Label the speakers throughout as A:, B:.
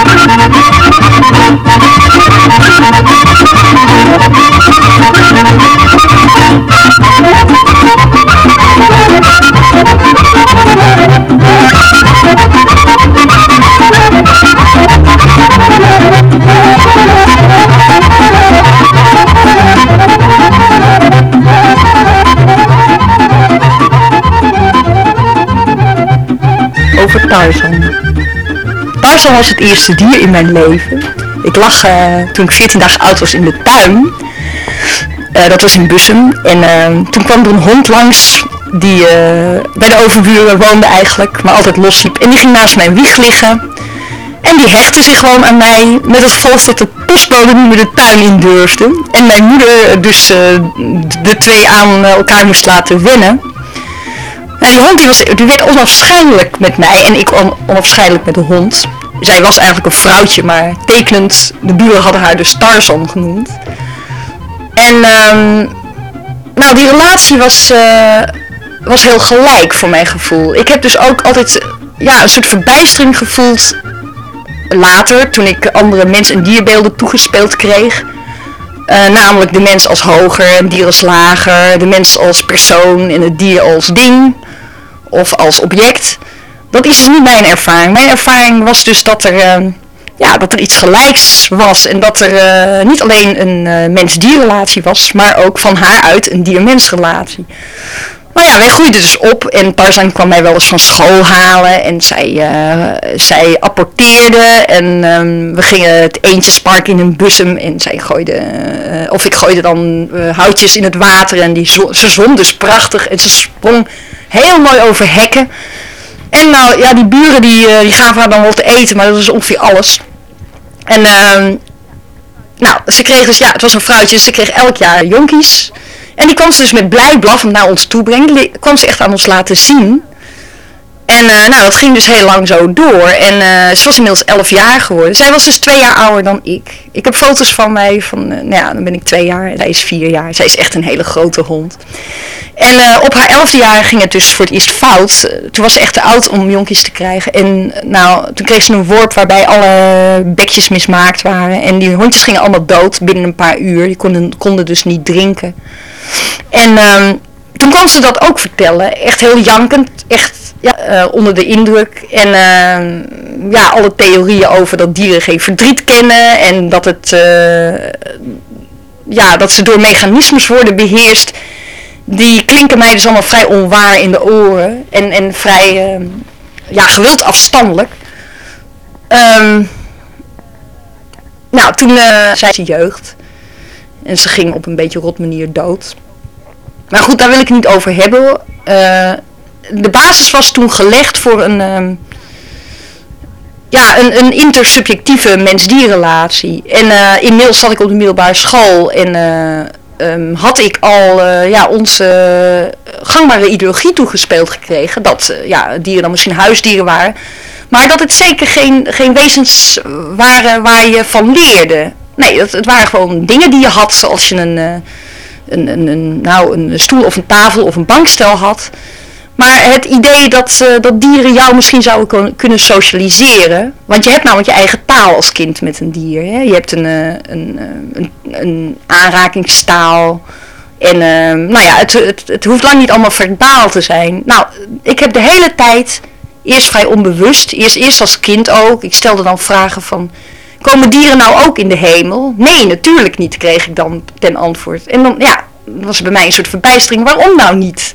A: over Tarzan. Tarzan was het eerste dier in mijn leven. Ik lag eh, toen ik 14 dagen oud was in de tuin. Eh, dat was in Bussum. En eh, toen kwam er een hond langs die bij de overburen woonde eigenlijk, maar altijd losliep. En die ging naast mijn wieg liggen. En die hechtte zich gewoon aan mij met het gevolg dat de postbode niet meer de tuin in durfde. En mijn moeder dus de twee aan elkaar moest laten wennen. Die hond die, was, die werd onafscheidelijk met mij en ik on, onafscheidelijk met de hond. Zij was eigenlijk een vrouwtje, maar tekenend, de buren hadden haar dus Tarzan genoemd. En um, nou, die relatie was, uh, was heel gelijk voor mijn gevoel. Ik heb dus ook altijd ja, een soort verbijstering gevoeld later, toen ik andere mens- en dierbeelden toegespeeld kreeg. Uh, namelijk de mens als hoger en dier als lager, de mens als persoon en het dier als ding of als object. Dat is dus niet mijn ervaring. Mijn ervaring was dus dat er, uh, ja, dat er iets gelijks was en dat er uh, niet alleen een uh, mens-dierrelatie was, maar ook van haar uit een dier-mens-relatie. Nou ja, wij groeiden dus op en Tarzan kwam mij wel eens van school halen en zij, zij apporteerde en um, we gingen het eentjespark in een bussum en zij gooide, of ik gooide dan houtjes in het water en die ze zwom dus prachtig en ze sprong heel mooi over hekken. En nou, ja, die buren die, uh, die gaven haar dan wel te eten, maar dat was ongeveer alles. En uh, nou, ze kreeg dus, ja, het was een vrouwtje, ze kreeg elk jaar jonkies. En die kwam ze dus met blij blaffend naar ons toe brengen. Die kwam ze echt aan ons laten zien. En uh, nou, dat ging dus heel lang zo door. En uh, ze was inmiddels 11 jaar geworden. Zij was dus twee jaar ouder dan ik. Ik heb foto's van mij van, uh, nou ja, dan ben ik twee jaar. Zij is vier jaar. Zij is echt een hele grote hond. En op haar elfde jaar ging het dus voor het eerst fout. toen was ze echt te oud om jonkies te krijgen. En nou, toen kreeg ze een worp waarbij alle bekjes mismaakt waren. En die hondjes gingen allemaal dood binnen een paar uur. Die konden, konden dus niet drinken. En ehm, toen kwam ze dat ook vertellen. Echt heel jankend. Echt ja, uh, onder de indruk. En uh, ja, alle theorieën over dat dieren geen verdriet kennen. En dat, het, uh, ja, dat ze door mechanismes worden beheerst. Die klinken mij dus allemaal vrij onwaar in de oren. En, en vrij ehm, ja, gewild afstandelijk. Um, nou, toen uh, zei ze jeugd. En ze ging op een beetje rot manier dood. Maar goed, daar wil ik het niet over hebben. De basis was toen gelegd voor een, um, ja, een, een intersubjectieve mens-dierrelatie. En uh, inmiddels zat ik op de middelbare school en uh, um, had ik al uh, ja, onze gangbare ideologie toegespeeld gekregen. Dat ja, dieren dan misschien huisdieren waren. Maar dat het zeker geen, geen wezens waren waar je van leerde. Nee, het, het waren gewoon dingen die je had zoals je een, een, een, een, nou, een stoel of een tafel of een bankstel had. Maar het idee dat, uh, dat dieren jou misschien zouden kunnen socialiseren. Want je hebt namelijk je eigen taal als kind met een dier. Hè? Je hebt een, uh, een, een, een, aanrakingstaal. En uh, nou ja, het, het, het hoeft lang niet allemaal verbaal te zijn. Nou, ik heb de hele tijd, eerst vrij onbewust, eerst, eerst als kind ook. Ik stelde dan vragen van, komen dieren nou ook in de hemel? Nee, natuurlijk niet, kreeg ik dan ten antwoord. En dan, ja, was bij mij een soort verbijstering. Waarom nou niet?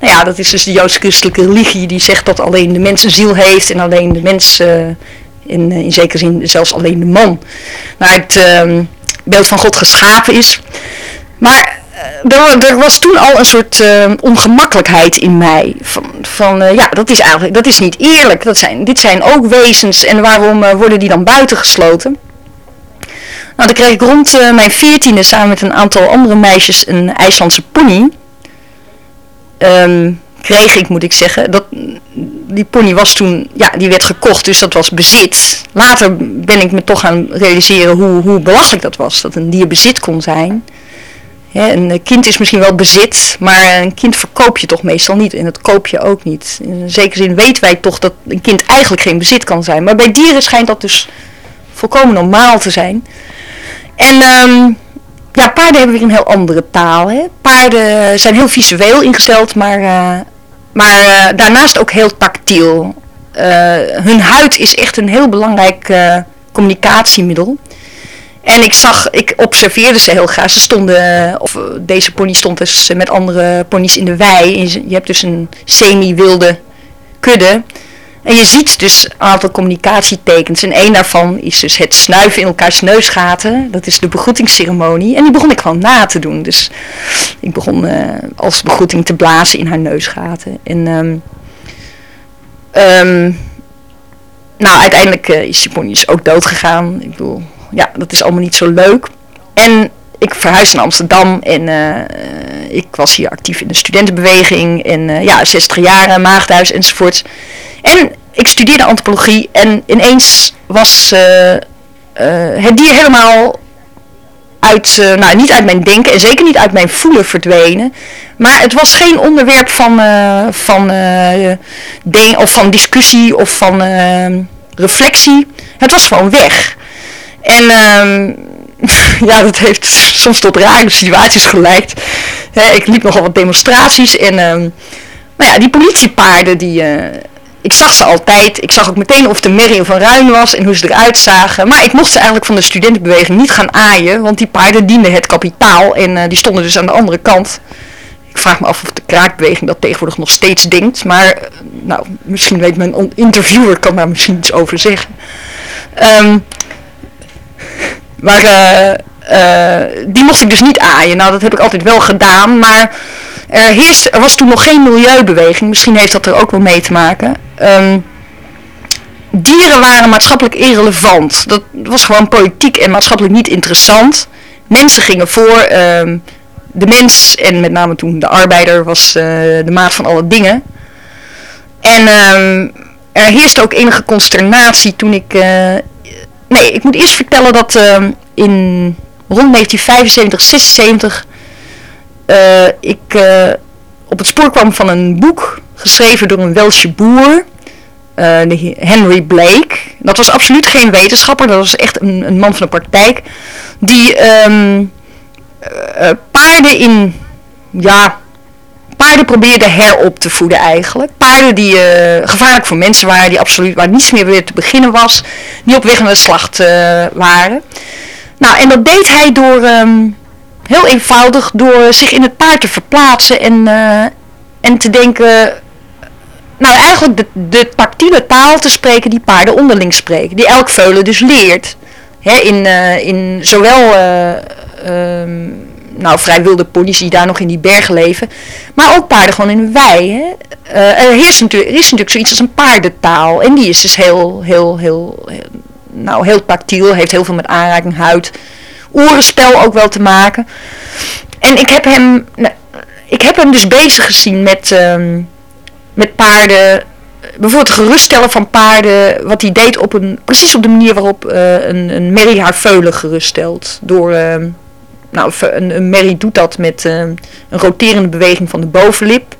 A: Nou ja, dat is dus de joods-christelijke religie die zegt dat alleen de mens een ziel heeft en alleen de mens, uh, in, in zekere zin zelfs alleen de man, naar het uh, beeld van God geschapen is. Maar er, er, was toen al een soort ongemakkelijkheid in mij. Van, van ja, dat is eigenlijk, dat is niet eerlijk. Dat zijn, dit zijn ook wezens en waarom worden die dan buitengesloten? Nou, dan kreeg ik rond mijn veertiende samen met een aantal andere meisjes een IJslandse pony. Um, kreeg ik, moet ik zeggen. Dat, die pony was toen, ja, die werd gekocht, dus dat was bezit. Later ben ik me toch gaan realiseren hoe, hoe belachelijk dat was, dat een dier bezit kon zijn. een kind is misschien wel bezit, maar een kind verkoop je toch meestal niet. En dat koop je ook niet. In zekere zin weten wij toch dat een kind eigenlijk geen bezit kan zijn. Maar bij dieren schijnt dat dus volkomen normaal te zijn. En um, ja, paarden hebben weer een heel andere taal. Hè. Paarden zijn heel visueel ingesteld, maar, uh, maar uh, daarnaast ook heel tactiel. Uh, hun huid is echt een heel belangrijk communicatiemiddel. En ik zag, ik observeerde ze heel graag. Ze stonden, of deze pony stond dus met andere ponies in de wei. Je hebt dus een semi-wilde kudde. En je ziet dus een aantal communicatietekens. En één daarvan is dus het snuiven in elkaars neusgaten. Dat is de begroetingsceremonie. En die begon ik gewoon na te doen. Dus ik begon uh, als begroeting te blazen in haar neusgaten. En um, um, nou, uiteindelijk uh, is pony dus ook dood gegaan. Ik bedoel, ja, dat is allemaal niet zo leuk. En ik verhuisde naar Amsterdam en uh, ik was hier actief in de studentenbeweging. En ja, 60 jaar, maagdhuis enzovoort. En ik studeerde antropologie en ineens was uh, het dier helemaal uit, nou niet uit mijn denken en zeker niet uit mijn voelen verdwenen. Maar het was geen onderwerp van, van, of van discussie of van reflectie. Het was gewoon weg. En ehm, ja, dat heeft soms tot rare situaties geleid. ik liep nogal wat demonstraties en nou ja, die politiepaarden die... Ik zag ze altijd. Ik zag ook meteen of de Merrie van Ruin was en hoe ze eruit zagen. Maar ik mocht ze eigenlijk van de studentenbeweging niet gaan aaien. Want die paarden dienden het kapitaal. En uh, die stonden dus aan de andere kant. Ik vraag me af of de kraakbeweging dat tegenwoordig nog steeds denkt. Maar uh, nou, misschien weet mijn interviewer kan daar misschien iets over zeggen. Um, maar uh, die mocht ik dus niet aaien. Nou, dat heb ik altijd wel gedaan. Maar er, er was toen nog geen milieubeweging. Misschien heeft dat er ook wel mee te maken. Um, dieren waren maatschappelijk irrelevant. Dat was gewoon politiek en maatschappelijk niet interessant. Mensen gingen voor. Um, de mens, en met name toen de arbeider, was uh, de maat van alle dingen. En um, er heerste ook enige consternatie toen ik nee, ik moet eerst vertellen dat in rond 1975, 76 uh, ik op het spoor kwam van een boek geschreven door een Welsche boer, uh, Henry Blake. Dat was absoluut geen wetenschapper, dat was echt een, een man van de praktijk, die um, paarden in, ja, paarden probeerde herop te voeden eigenlijk. Paarden die gevaarlijk voor mensen waren, die absoluut waar niets meer weer te beginnen was, die op weg naar de slacht waren. Nou, en dat deed hij door, um, heel eenvoudig, door zich in het paard te verplaatsen en, en te denken, nou eigenlijk de, de tactiele taal te spreken die paarden onderling spreken, die elk veulen dus leert. Hè, in, in zowel... Um, nou, vrij wilde ponies die daar nog in die bergen leven. Maar ook paarden gewoon in wei. Hè. Uh, er, heerst natuurlijk, er is natuurlijk zoiets als een paardentaal. En die is dus heel, heel, heel, nou, heel tactiel. Heeft heel veel met aanraking, huid, orenspel ook wel te maken. En ik heb hem, nou, ik heb hem dus bezig gezien met, um, met paarden bijvoorbeeld geruststellen van paarden, wat hij deed op een, precies op de manier waarop uh, een, een merrie haar veulen geruststelt. Door, uh, nou, een, een Mary doet dat met uh, een roterende beweging van de bovenlip.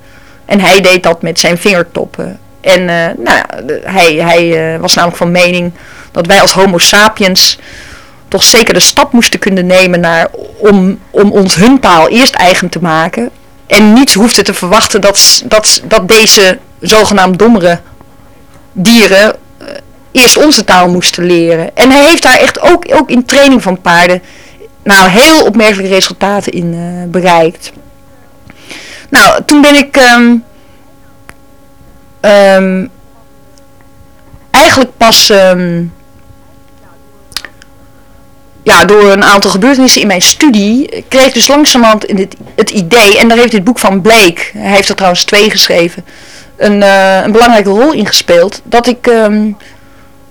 A: En hij deed dat met zijn vingertoppen. En nou, hij, hij was namelijk van mening dat wij als homo sapiens toch zeker de stap moesten kunnen nemen naar, om, om ons hun taal eerst eigen te maken. En niet hoefden te verwachten dat, dat, dat deze zogenaamd dommere dieren eerst onze taal moesten leren. En hij heeft daar echt ook, ook in training van paarden nou, heel opmerkelijke resultaten in uh, bereikt. Nou, toen ben ik um, um, eigenlijk pas um, ja, door een aantal gebeurtenissen in mijn studie kreeg ik dus langzamerhand het, idee, en daar heeft dit boek van Blake, hij heeft er trouwens twee geschreven, een, uh, een belangrijke rol in gespeeld, dat ik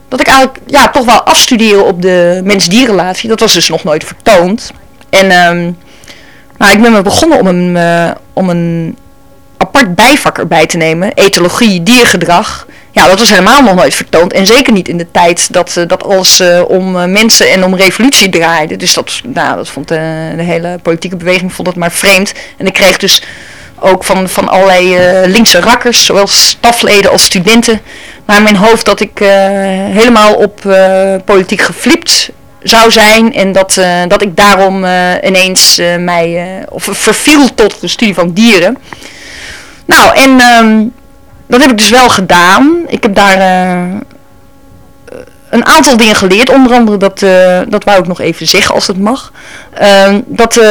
A: dat ik eigenlijk ja, toch wel afstuderen op de mens-dierrelatie. Dat was dus nog nooit vertoond. En um, nou, ik ben me begonnen om een, uh, om een apart bijvak erbij te nemen, etologie, diergedrag. Ja, dat was helemaal nog nooit vertoond. En zeker niet in de tijd dat, dat alles om mensen en om revolutie draaide. Dus dat, nou, dat vond de, hele politieke beweging vond het maar vreemd. En ik kreeg dus ook van, van allerlei linkse rakkers, zowel stafleden als studenten, naar mijn hoofd dat ik helemaal op politiek geflipt zou zijn en dat, uh, dat ik daarom uh, ineens uh, mij of verviel tot de studie van dieren. Nou, en um, dat heb ik dus wel gedaan. Ik heb daar een aantal dingen geleerd. Onder andere, dat, dat wou ik nog even zeggen als het mag. Ehm, dat,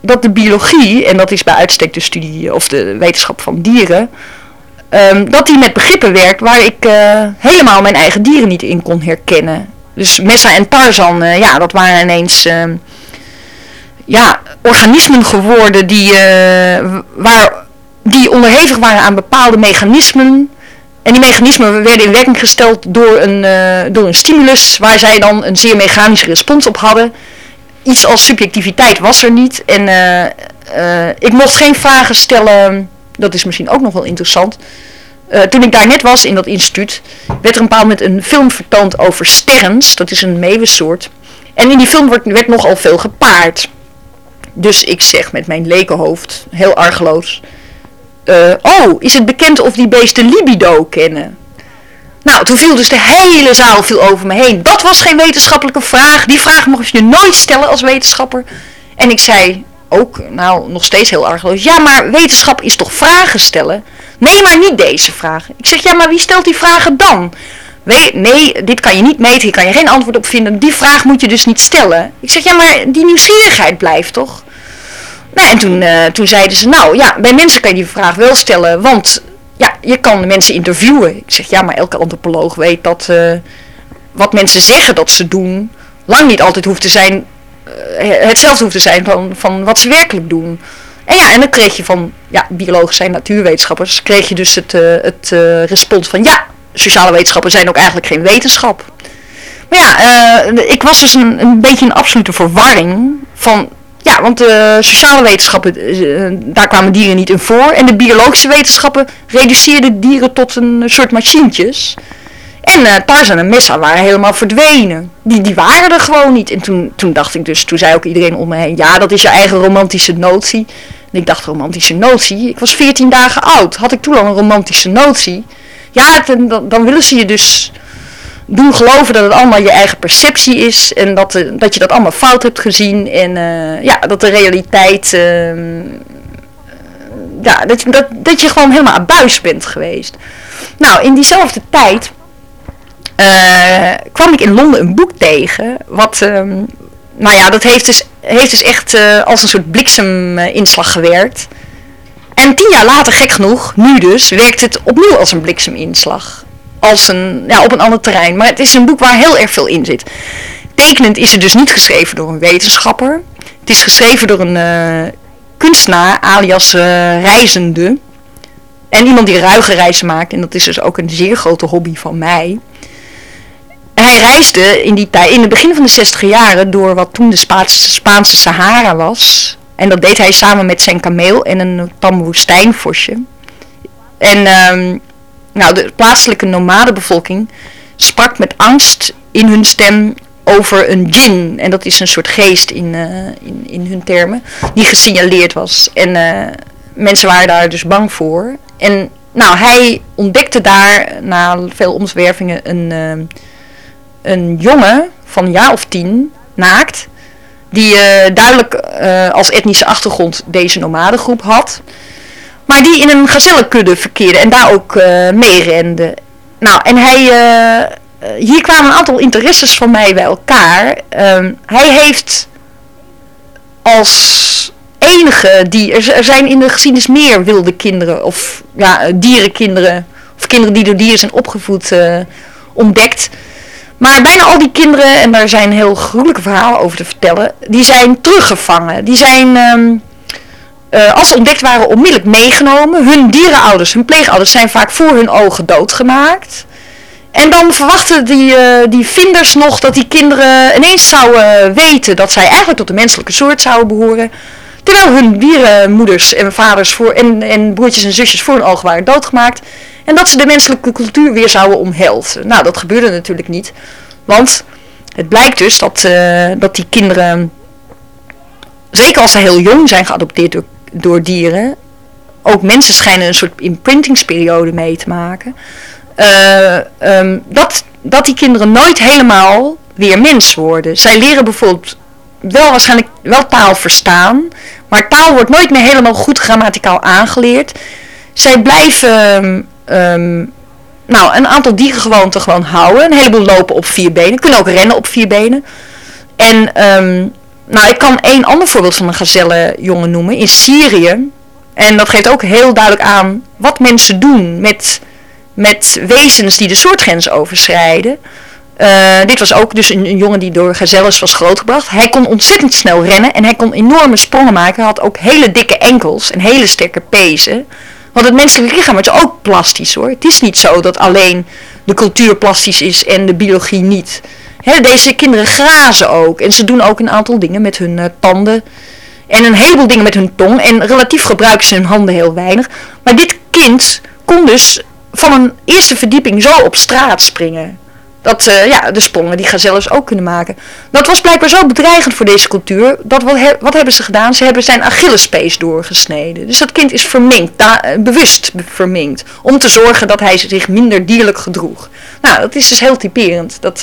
A: dat de biologie, en dat is bij uitstek de studie of de wetenschap van dieren. Um, dat die met begrippen werkt waar ik helemaal mijn eigen dieren niet in kon herkennen. Dus Messa en Tarzan, ja, dat waren ineens uh, ja, organismen geworden die, waar, die onderhevig waren aan bepaalde mechanismen. En die mechanismen werden in werking gesteld door een, uh, door een stimulus waar zij dan een zeer mechanische respons op hadden. Iets als subjectiviteit was er niet. En ik mocht geen vragen stellen, dat is misschien ook nog wel interessant. Toen ik daar net was in dat instituut, werd er een bepaald moment een film vertoond over sterns. Dat is een meeuwensoort. En in die film werd, werd nogal veel gepaard. Dus ik zeg met mijn lekenhoofd, heel argeloos. Uh, oh, is het bekend of die beesten libido kennen? Nou, toen viel dus de hele zaal viel over me heen. Dat was geen wetenschappelijke vraag. Die vraag mocht je nooit stellen als wetenschapper. En ik zei ook, nou, nog steeds heel argeloos. Ja, maar wetenschap is toch vragen stellen? Nee, maar niet deze vragen. Ik zeg, ja, maar wie stelt die vragen dan? nee, dit kan je niet meten, hier kan je geen antwoord op vinden. Die vraag moet je dus niet stellen. Ik zeg, ja, maar die nieuwsgierigheid blijft toch? Nou, en toen, uh, toen zeiden ze, nou ja, bij mensen kan je die vraag wel stellen, want ja, je kan mensen interviewen. Ik zeg, ja, maar elke antropoloog weet dat uh, wat mensen zeggen dat ze doen, lang niet altijd hoeft te zijn, uh, hetzelfde hoeft te zijn van, van wat ze werkelijk doen. En ja, en dan kreeg je van, ja, biologen zijn natuurwetenschappers, kreeg je dus het, het respons van, ja, sociale wetenschappen zijn ook eigenlijk geen wetenschap. Maar ja, ik was dus een, een beetje een absolute verwarring van, ja, want de sociale wetenschappen, daar kwamen dieren niet in voor. En de biologische wetenschappen reduceerden dieren tot een soort machientjes. En uh, Tarzan en Messa waren helemaal verdwenen. Die, die waren er gewoon niet. En toen, toen dacht ik dus, toen zei ook iedereen om me heen, ja, dat is je eigen romantische notie. En ik dacht, romantische notie? Ik was 14 dagen oud. Had ik toen al een romantische notie? Ja, dan, dan willen ze je dus doen geloven dat het allemaal je eigen perceptie is. En dat, uh, dat je dat allemaal fout hebt gezien. En uh, ja, dat de realiteit... Uh, ja, dat, dat, dat je gewoon helemaal abuis bent geweest. Nou, in diezelfde tijd kwam ik in Londen een boek tegen. Wat, um, nou ja, dat heeft dus, heeft dus echt als een soort blikseminslag gewerkt. En tien jaar later, gek genoeg, nu dus, werkt het opnieuw als een blikseminslag. Als een, ja, op een ander terrein. Maar het is een boek waar heel erg veel in zit. Tekenend is het dus niet geschreven door een wetenschapper. Het is geschreven door een uh, kunstenaar, alias reizende. En iemand die ruige reizen maakt. En dat is dus ook een zeer grote hobby van mij hij reisde in die in het begin van de 60 jaren, door wat toen de Spaanse, Sahara was. En dat deed hij samen met zijn kameel en een tam woestijnvosje. En um, nou, de plaatselijke nomadenbevolking sprak met angst in hun stem over een djinn. En dat is een soort geest in, uh, in, in hun termen, die gesignaleerd was. En uh, mensen waren daar dus bang voor. En nou, hij ontdekte daar na veel omzwervingen een... Uh, een jongen van een jaar of tien, naakt, die duidelijk als etnische achtergrond deze nomadengroep had. Maar die in een gazellenkudde verkeerde en daar ook uh, mee rende. Nou, en hij, hier kwamen een aantal interesses van mij bij elkaar. Um, hij heeft als enige die, er, zijn in de geschiedenis meer wilde kinderen of ja, dierenkinderen, of kinderen die door dieren zijn opgevoed, ontdekt. Maar bijna al die kinderen, en daar zijn heel gruwelijke verhalen over te vertellen, die zijn teruggevangen. Die zijn, um, uh, als ze ontdekt waren, onmiddellijk meegenomen. Hun dierenouders, hun pleegouders zijn vaak voor hun ogen doodgemaakt. En dan verwachten die, uh, die vinders nog dat die kinderen ineens zouden weten dat zij eigenlijk tot de menselijke soort zouden behoren. Terwijl hun dierenmoeders en vaders voor, en, en broertjes en zusjes voor hun ogen waren doodgemaakt. En dat ze de menselijke cultuur weer zouden omhelzen. Nou, dat gebeurde natuurlijk niet. Want het blijkt dus dat, uh, dat die kinderen, zeker als ze heel jong zijn geadopteerd door, door dieren, ook mensen schijnen een soort imprintingsperiode mee te maken. Uh, um, dat, dat die kinderen nooit helemaal weer mens worden. Zij leren bijvoorbeeld wel waarschijnlijk wel taal verstaan, maar taal wordt nooit meer helemaal goed grammaticaal aangeleerd. Zij blijven um, nou, een aantal dierengewoonten gewoon houden. Een heleboel lopen op vier benen. Kunnen ook rennen op vier benen. En nou, ik kan één ander voorbeeld van een gazellenjongen noemen. In Syrië. En dat geeft ook heel duidelijk aan wat mensen doen met, met wezens die de soortgrens overschrijden. Uh, dit was ook dus een, een, jongen die door gazelles was grootgebracht. Hij kon ontzettend snel rennen en hij kon enorme sprongen maken. Hij had ook hele dikke enkels en hele sterke pezen. Want het menselijke lichaam is ook plastisch hoor. Het is niet zo dat alleen de cultuur plastisch is en de biologie niet. Deze kinderen grazen ook. En ze doen ook een aantal dingen met hun uh, tanden. En een heleboel dingen met hun tong. En relatief gebruiken ze hun handen heel weinig. Maar dit kind kon dus van een eerste verdieping zo op straat springen. Dat uh, ja, de sprongen die gazelles ook kunnen maken. Dat was blijkbaar zo bedreigend voor deze cultuur. Dat wat, hebben ze gedaan? Ze hebben zijn Achillespees doorgesneden. Dus dat kind is verminkt, uh, bewust verminkt. Om te zorgen dat hij zich minder dierlijk gedroeg. Nou, dat is dus heel typerend. Dat,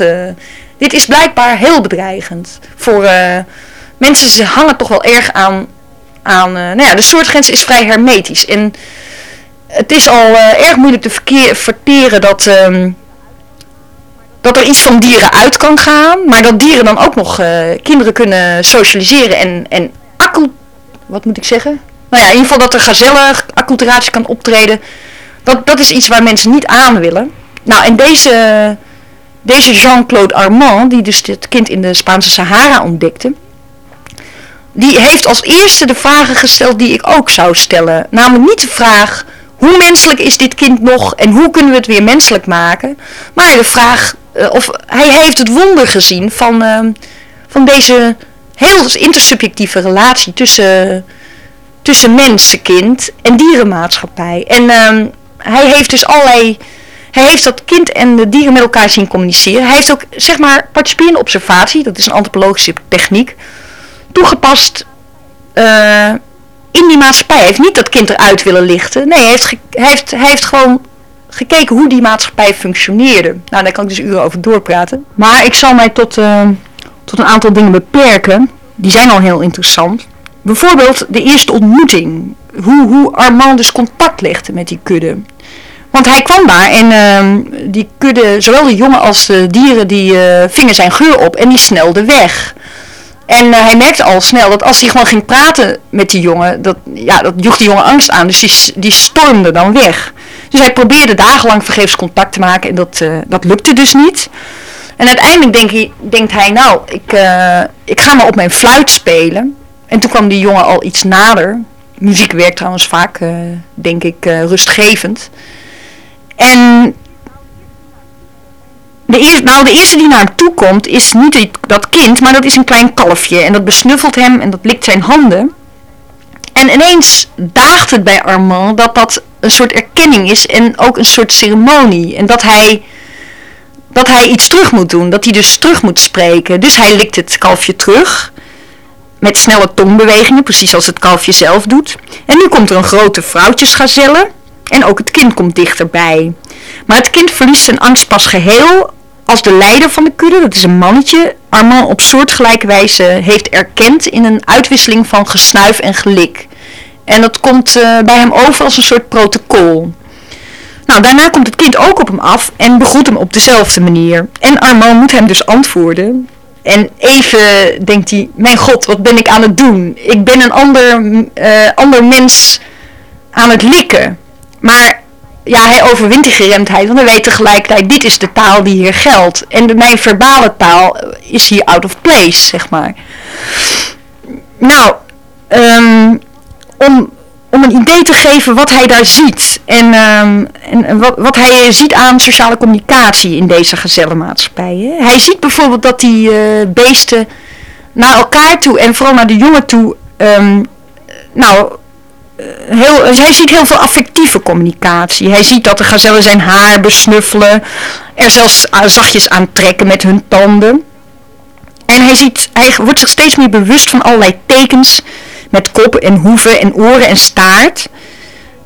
A: dit is blijkbaar heel bedreigend. Voor mensen ze hangen toch wel erg aan... aan nou ja, de soortgrens is vrij hermetisch. En het is al erg moeilijk te verteren dat... Um, dat er iets van dieren uit kan gaan, maar dat dieren dan ook nog uh, kinderen kunnen socialiseren en, en wat moet ik zeggen? Nou ja, in ieder geval dat er gazelle acculturatie kan optreden. Dat, dat is iets waar mensen niet aan willen. Nou, en deze, deze Jean-Claude Armand, die dus dit kind in de Spaanse Sahara ontdekte, die heeft als eerste de vragen gesteld die ik ook zou stellen. Namelijk niet de vraag, hoe menselijk is dit kind nog en hoe kunnen we het weer menselijk maken? Maar de vraag, uh, of hij heeft het wonder gezien van, uh, van deze heel intersubjectieve relatie tussen, tussen mensenkind en dierenmaatschappij. En uh, hij heeft dus allerlei, hij heeft dat kind en de dieren met elkaar zien communiceren. Hij heeft ook, zeg maar, participerende observatie, dat is een antropologische techniek, toegepast uh, in die maatschappij. Hij heeft niet dat kind eruit willen lichten. Nee, hij heeft, heeft, heeft gewoon gekeken hoe die maatschappij functioneerde. Nou, daar kan ik dus uren over doorpraten. Maar ik zal mij tot, uh, tot een aantal dingen beperken. Die zijn al heel interessant. Bijvoorbeeld de eerste ontmoeting. Hoe, hoe Armand dus contact legde met die kudde. Want hij kwam daar en uh, die kudde, zowel de jongen als de dieren, die uh, vingen zijn geur op en die snelden weg. En uh, hij merkte al snel dat als hij gewoon ging praten met die jongen, dat, ja, dat joeg die jongen angst aan. Dus die, die stormde dan weg. Dus hij probeerde dagenlang vergeefs contact te maken en dat, uh, dat lukte dus niet. En uiteindelijk denk hij, denkt hij, nou, ik, ik ga maar op mijn fluit spelen. En toen kwam die jongen al iets nader. Muziek werkt trouwens vaak, denk ik, rustgevend. En de eerste, nou, de eerste die naar hem toe komt is niet dat kind, maar dat is een klein kalfje. En dat besnuffelt hem en dat likt zijn handen. En ineens daagt het bij Armand dat dat een soort erkenning is en ook een soort ceremonie. En dat hij, dat hij iets terug moet doen, dat hij dus terug moet spreken. Dus hij likt het kalfje terug met snelle tongbewegingen, precies als het kalfje zelf doet. En nu komt er een grote vrouwtjesgazelle en ook het kind komt dichterbij. Maar het kind verliest zijn angst pas geheel als de leider van de kudde, dat is een mannetje, Armand op soortgelijke wijze heeft erkend in een uitwisseling van gesnuif en gelik. En dat komt uh, bij hem over als een soort protocol. Nou, daarna komt het kind ook op hem af en begroet hem op dezelfde manier. En Armand moet hem dus antwoorden. En even denkt hij, mijn god, wat ben ik aan het doen? Ik ben een ander, uh, ander mens aan het likken. Maar ja, hij overwint die geremdheid, want hij weet tegelijkertijd, dit is de taal die hier geldt. En mijn verbale taal is hier out of place, zeg maar. Nou, um, om, om een idee te geven wat hij daar ziet. En, um, en wat, wat hij ziet aan sociale communicatie in deze gezellenmaatschappij. Hij ziet bijvoorbeeld dat die uh, beesten naar elkaar toe en vooral naar de jongen toe um, nou, heel, hij ziet heel veel affectieve communicatie. Hij ziet dat de gazellen zijn haar besnuffelen, er zelfs zachtjes aantrekken met hun tanden. En hij, ziet, hij wordt zich steeds meer bewust van allerlei tekens met kop en hoeven en oren en staart.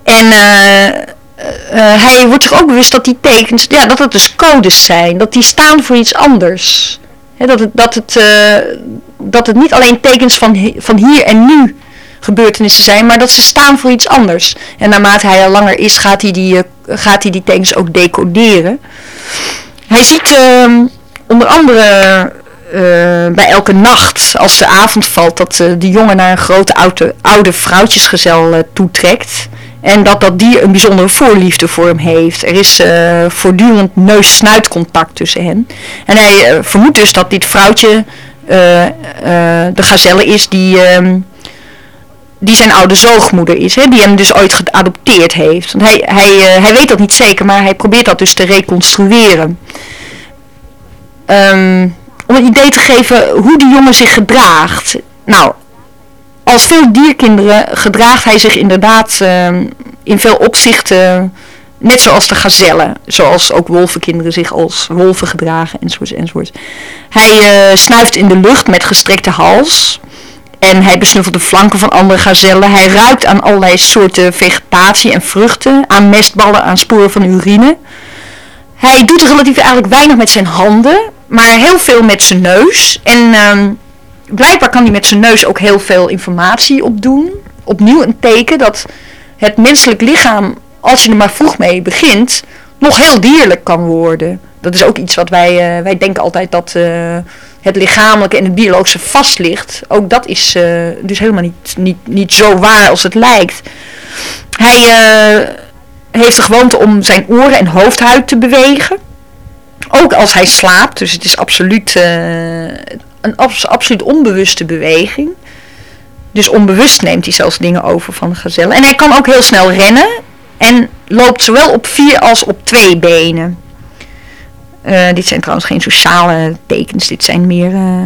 A: En uh, hij wordt zich ook bewust dat die tekens, ja, dat het dus codes zijn, dat die staan voor iets anders. dat, het, dat, het, dat het niet alleen tekens van, van hier en nu gebeurtenissen zijn, maar dat ze staan voor iets anders. En naarmate hij al langer is, gaat hij die, gaat hij die tekens ook decoderen. Hij ziet ehm, onder andere uh, bij elke nacht, als de avond valt, dat uh, de jongen naar een grote oude, oude vrouwtjesgezel toetrekt. En dat dat dier een bijzondere voorliefde voor hem heeft. Er is voortdurend neus-snuitcontact tussen hen. En hij vermoedt dus dat dit vrouwtje de gazelle is die, ehm, die zijn oude zoogmoeder is. Hè, die hem dus ooit geadopteerd heeft. Want hij, hij, hij weet dat niet zeker, maar hij probeert dat dus te reconstrueren. Um, om een idee te geven hoe die jongen zich gedraagt. Nou, als veel dierkinderen gedraagt hij zich inderdaad ehm, in veel opzichten net zoals de gazellen. Zoals ook wolvenkinderen zich als wolven gedragen enzovoort enzovoort. Hij uh, snuift in de lucht met gestrekte hals. En hij besnuffelt de flanken van andere gazellen. Hij ruikt aan allerlei soorten vegetatie en vruchten. Aan mestballen, aan sporen van urine. Hij doet relatief eigenlijk weinig met zijn handen maar heel veel met zijn neus. En um, blijkbaar kan hij met zijn neus ook heel veel informatie opdoen. Opnieuw een teken dat het menselijk lichaam, als je er maar vroeg mee begint, nog heel dierlijk kan worden. Dat is ook iets wat wij, uh, wij denken altijd dat uh, het lichamelijke en het biologische vast ligt. Ook dat is uh, dus helemaal niet, niet, niet zo waar als het lijkt. Hij heeft de gewoonte om zijn oren en hoofdhuid te bewegen. Ook als hij slaapt, dus het is absoluut uh, een absoluut onbewuste beweging. Dus onbewust neemt hij zelfs dingen over van de gazelle. En hij kan ook heel snel rennen en loopt zowel op vier als op twee benen. Uh, dit zijn trouwens geen sociale tekens, dit zijn meer uh,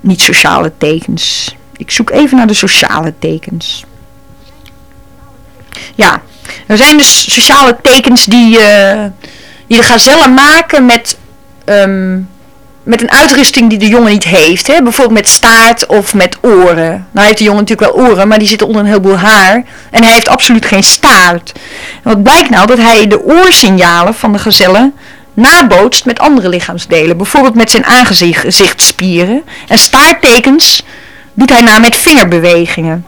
A: niet sociale tekens. Ik zoek even naar de sociale tekens. Ja, er zijn dus sociale tekens die, uh, die de gazellen maken met, um, met een uitrusting die de jongen niet heeft. Hè? Bijvoorbeeld met staart of met oren. Nou heeft de jongen natuurlijk wel oren, maar die zitten onder een heleboel haar. En hij heeft absoluut geen staart. Wat blijkt nou? Dat hij de oorsignalen van de gazellen nabootst met andere lichaamsdelen. Bijvoorbeeld met zijn aangezichtsspieren. En staarttekens doet hij na met vingerbewegingen.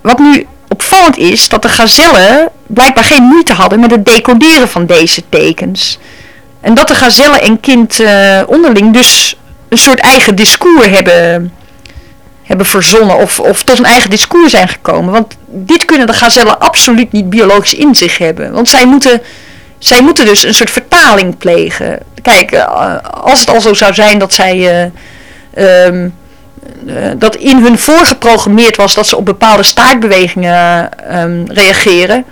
A: Wat nu opvallend is dat de gazellen blijkbaar geen moeite hadden met het decoderen van deze tekens. En dat de gazellen en kind uh, onderling dus een soort eigen discours hebben, hebben verzonnen of, of tot een eigen discours zijn gekomen. Want dit kunnen de gazellen absoluut niet biologisch in zich hebben. Want zij moeten, zij moeten dus een soort vertaling plegen. Kijk, uh, als het al zo zou zijn dat zij... Um, uh, dat in hun voorgeprogrammeerd was dat ze op bepaalde staartbewegingen um, reageren,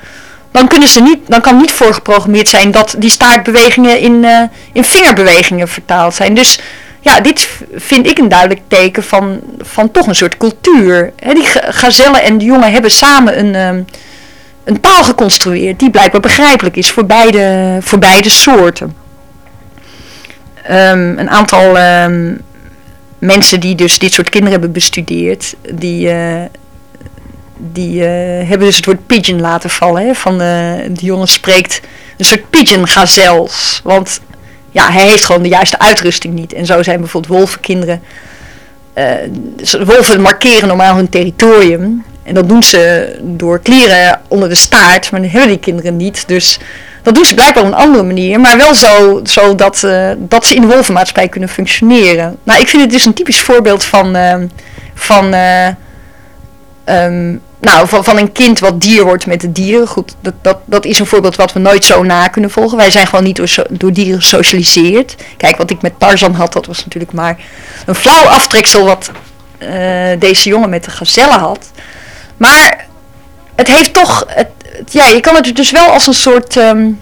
A: dan, kunnen ze niet, dan kan niet voorgeprogrammeerd zijn dat die staartbewegingen in, uh, in vingerbewegingen vertaald zijn. Dus ja, dit vind ik een duidelijk teken van, van toch een soort cultuur. Die gazellen en de jongen hebben samen een, um, een taal geconstrueerd die blijkbaar begrijpelijk is voor beide, voor beide soorten. Um, een aantal mensen die dus dit soort kinderen hebben bestudeerd, die, uh, die uh, hebben dus het woord pigeon laten vallen. Hè, van uh, de jongen spreekt een soort pigeon gazels. Want ja, hij heeft gewoon de juiste uitrusting niet. En zo zijn bijvoorbeeld wolvenkinderen. wolven markeren normaal hun territorium. En dat doen ze door kleren onder de staart, maar dat hebben die kinderen niet. Dus dat doen ze blijkbaar op een andere manier, maar wel zo, zo dat, dat ze in de wolvenmaatschappij kunnen functioneren. Nou, ik vind het dus een typisch voorbeeld van, van, um, nou, van, van een kind wat dier wordt met de dieren. Goed, dat, dat, dat is een voorbeeld wat we nooit zo na kunnen volgen. Wij zijn gewoon niet door, door dieren gesocialiseerd. Kijk, wat ik met Tarzan had, dat was natuurlijk maar een flauw aftreksel wat deze jongen met de gazelle had. Maar het heeft toch, het, ja, je kan het dus wel als een soort um,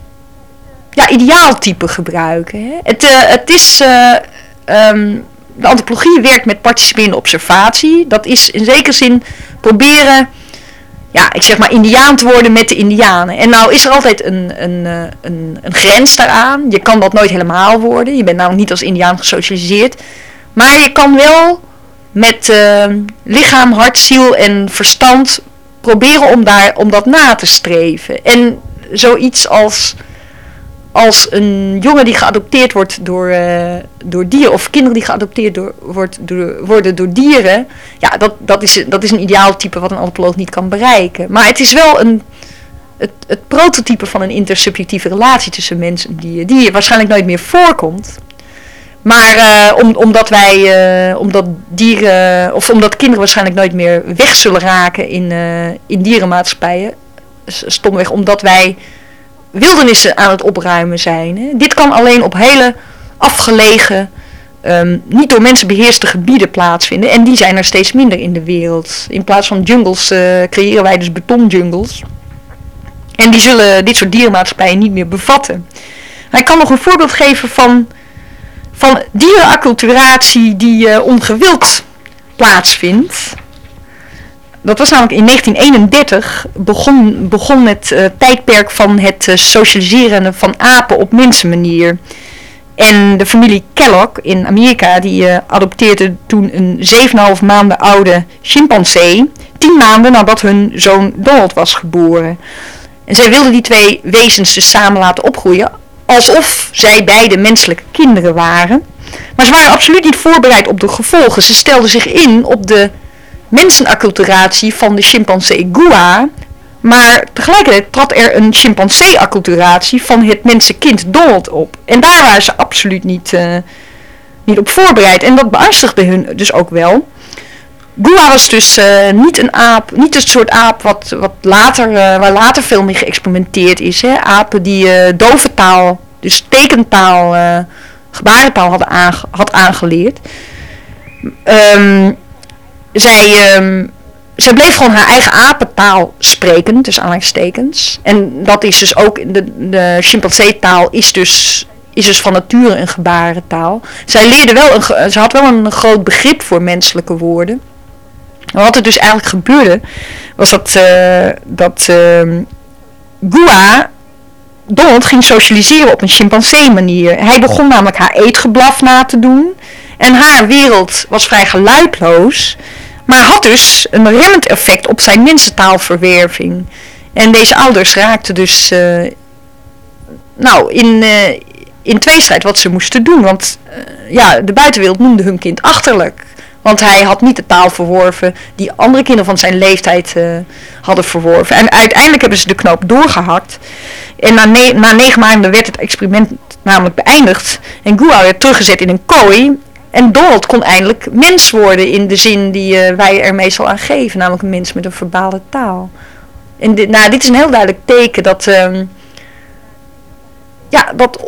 A: ja, ideaaltype gebruiken. Hè? Het, uh, het is uh, um, de antropologie werkt met participerende observatie. Dat is in zekere zin proberen, ja, ik zeg maar, indiaan te worden met de indianen. En nou is er altijd een, een, eh, een, een grens daaraan. Je kan dat nooit helemaal worden. Je bent namelijk niet als indiaan gesocialiseerd. Maar je kan wel met uh, lichaam, hart, ziel en verstand proberen om, daar, om dat na te streven. En zoiets als als een jongen die geadopteerd wordt door, uh, door dieren, of kinderen die geadopteerd wordt, worden door dieren, ja, dat, dat, is, dat is een ideaaltype wat een antropoloog niet kan bereiken. Maar het is wel een, het, het prototype van een intersubjectieve relatie tussen mens en dier, die waarschijnlijk nooit meer voorkomt. Maar om, omdat wij, uh, omdat dieren, of omdat kinderen waarschijnlijk nooit meer weg zullen raken in, in dierenmaatschappijen, stomweg omdat wij wildernissen aan het opruimen zijn. Dit kan alleen op hele afgelegen, um, niet door mensen beheerste gebieden plaatsvinden. En die zijn er steeds minder in de wereld. In plaats van jungles uh, creëren wij dus betonjungles. En die zullen dit soort dierenmaatschappijen niet meer bevatten. Hij kan nog een voorbeeld geven van, van dierenacculturatie die uh, ongewild plaatsvindt. Dat was namelijk in 1931 begon, begon het uh, tijdperk van het uh, socialiseren van apen op mensenmanier. En de familie Kellogg in Amerika die uh, adopteerde toen een 7,5 maanden oude chimpansee, 10 maanden nadat hun zoon Donald was geboren. En zij wilden die twee wezens dus samen laten opgroeien, alsof zij beide menselijke kinderen waren. Maar ze waren absoluut niet voorbereid op de gevolgen. Ze stelden zich in op de mensenacculturatie van de chimpansee Gua. Maar tegelijkertijd trad er een chimpansee-acculturatie van het mensenkind Donald op. En daar waren ze absoluut niet, uh, niet op voorbereid. En dat beangstigde hun dus ook wel. Gua was dus uh, niet een aap, niet het soort aap wat, wat later, uh, waar later veel mee geëxperimenteerd is. Hè? Apen die dove taal, dus tekentaal, gebarentaal hadden aange had aangeleerd. Um, zij, um, bleef gewoon haar eigen apentaal spreken, dus aanhalingstekens. En dat is dus ook, de, de chimpansee-taal is dus, is dus van nature een gebarentaal. Zij leerde wel, een, ze had wel een groot begrip voor menselijke woorden. Wat er dus eigenlijk gebeurde, was dat, uh, dat uh, Gua Donald ging socialiseren op een chimpansee manier. Hij begon namelijk haar eetgeblaf na te doen. En haar wereld was vrij geluidloos. Maar had dus een remmend effect op zijn mensentaalverwerving. En deze ouders raakten dus uh, nou, in, uh, in tweestrijd wat ze moesten doen. Want uh, ja, de buitenwereld noemde hun kind achterlijk. Want hij had niet de taal verworven die andere kinderen van zijn leeftijd hadden verworven. En uiteindelijk hebben ze de knoop doorgehakt. En na, na negen maanden werd het experiment namelijk beëindigd. En Gua werd teruggezet in een kooi. En Donald kon eindelijk mens worden in de zin die uh, wij er meestal aan geven, namelijk een mens met een verbale taal. En dit, nou, dit is een heel duidelijk teken dat, uh, ja, dat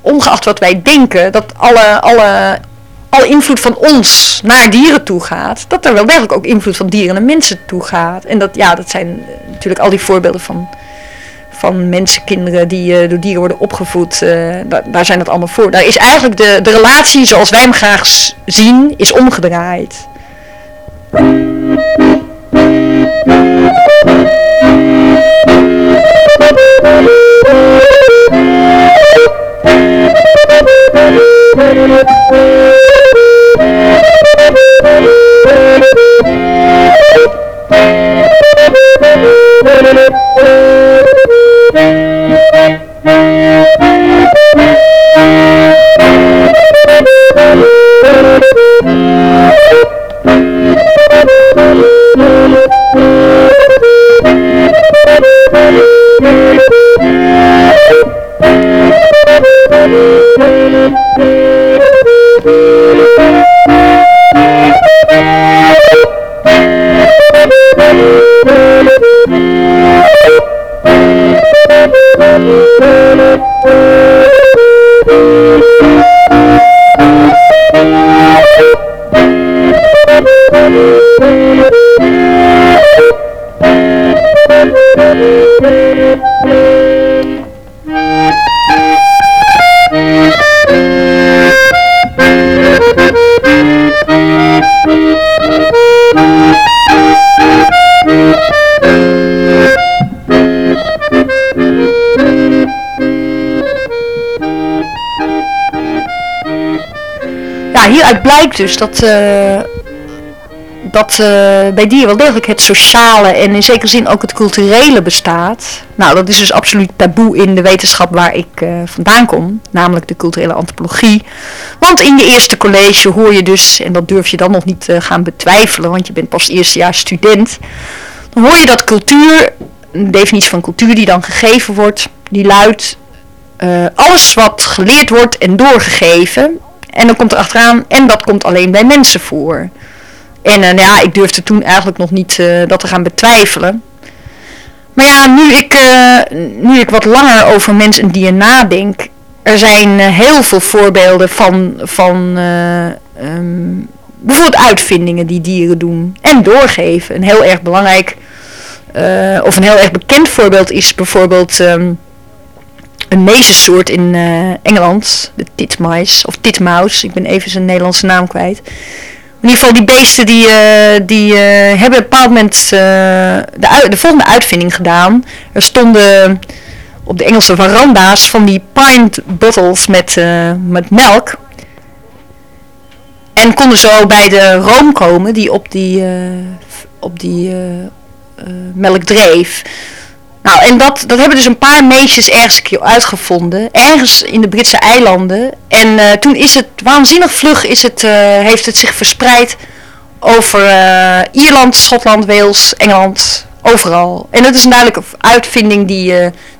A: ongeacht wat wij denken, dat alle, alle, alle invloed van ons naar dieren toe gaat, dat er wel degelijk ook invloed van dieren naar mensen toe gaat. En dat, ja, dat zijn natuurlijk al die voorbeelden van van mensenkinderen die eh, door dieren worden opgevoed. Eh, daar, daar, zijn dat allemaal voor. Daar is eigenlijk de, de relatie zoals wij hem graag zien, is omgedraaid. Thank you. Dus dat, uh, dat uh, bij dieren wel degelijk het sociale en in zekere zin ook het culturele bestaat. Nou, dat is dus absoluut taboe in de wetenschap waar ik uh, vandaan kom, namelijk de culturele antropologie. Want in je eerste college hoor je dus, en dat durf je dan nog niet gaan betwijfelen, want je bent pas eerstejaars student, dan hoor je dat cultuur, een definitie van cultuur die dan gegeven wordt, die luidt alles wat geleerd wordt en doorgegeven. En dan komt er achteraan, en dat komt alleen bij mensen voor. En uh, ja, ik durfde toen eigenlijk nog niet uh, dat te gaan betwijfelen. Maar ja, nu ik, nu ik wat langer over mens en dier nadenk, er zijn heel veel voorbeelden van, van um, bijvoorbeeld uitvindingen die dieren doen en doorgeven. Een heel erg belangrijk, of een heel erg bekend voorbeeld is bijvoorbeeld... Um, een mezensoort in uh, Engeland, de titmice of titmouse. Ik ben even zijn Nederlandse naam kwijt. In ieder geval die beesten die, uh, die uh, hebben op een bepaald moment de, de, volgende uitvinding gedaan. Er stonden op de Engelse veranda's van die pint bottles met, met melk. En konden zo bij de room komen die op die, op die melk dreef. Nou, en dat, dat hebben dus een paar meisjes ergens uitgevonden. Ergens in de Britse eilanden. En uh, toen is het waanzinnig vlug is het, uh, heeft het zich verspreid over uh, Ierland, Schotland, Wales, Engeland, overal. En dat is een duidelijke uitvinding die,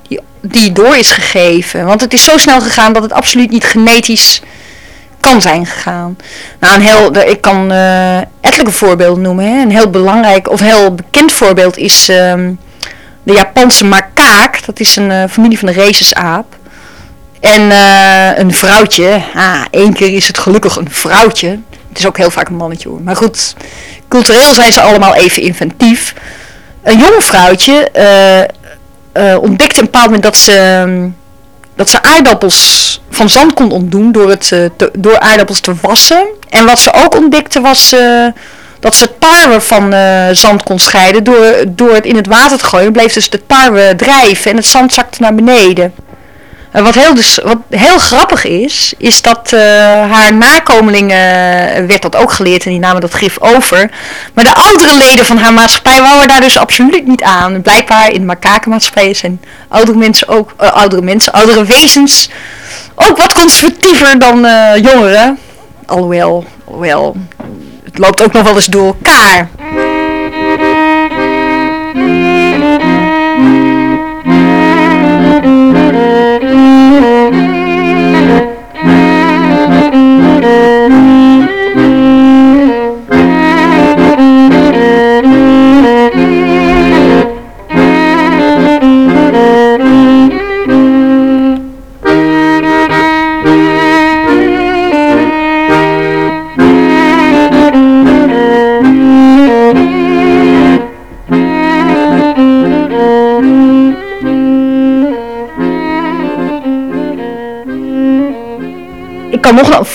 A: die, die door is gegeven. Want het is zo snel gegaan dat het absoluut niet genetisch kan zijn gegaan. Nou, een heel, ik kan ettelijke voorbeelden noemen. Hè. Een heel belangrijk of heel bekend voorbeeld is... Um, de Japanse makaak. Dat is een uh, familie van de racesaap. En uh, een vrouwtje. Ah, één keer is het gelukkig een vrouwtje. Het is ook heel vaak een mannetje hoor. Maar goed, cultureel zijn ze allemaal even inventief. Een jong vrouwtje uh, ontdekte een bepaald moment dat ze, um, dat ze aardappels van zand kon ontdoen door, het, door aardappels te wassen. En wat ze ook ontdekte was dat ze tarwe van uh, zand kon scheiden door, door het in het water te gooien. bleef dus de tarwe drijven en het zand zakte naar beneden. Uh, wat, heel dus, wat heel grappig is, is dat uh, haar nakomelingen werd dat ook geleerd en die namen dat gif over. Maar de oudere leden van haar maatschappij wouden daar dus absoluut niet aan. Blijkbaar in de makakenmaatschappij zijn oudere mensen ook, oudere mensen, oudere wezens ook wat conservatiever dan jongeren. Alhoewel, alhoewel, het loopt ook nog wel eens door elkaar.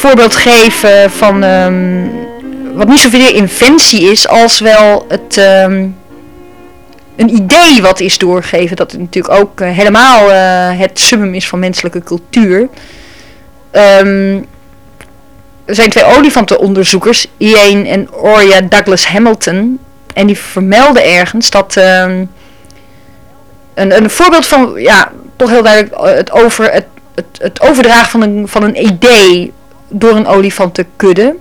A: Voorbeeld geven van um, wat niet zoveel inventie is als wel het um, een idee wat is doorgegeven. Dat het natuurlijk ook uh, helemaal uh, het summum is van menselijke cultuur. Um, er zijn twee olifantenonderzoekers, Ian en Oria Douglas Hamilton. En die vermelden ergens dat een, een voorbeeld van, ja, toch heel duidelijk het over het het, het overdragen van een, van een idee door een olifantenkudde.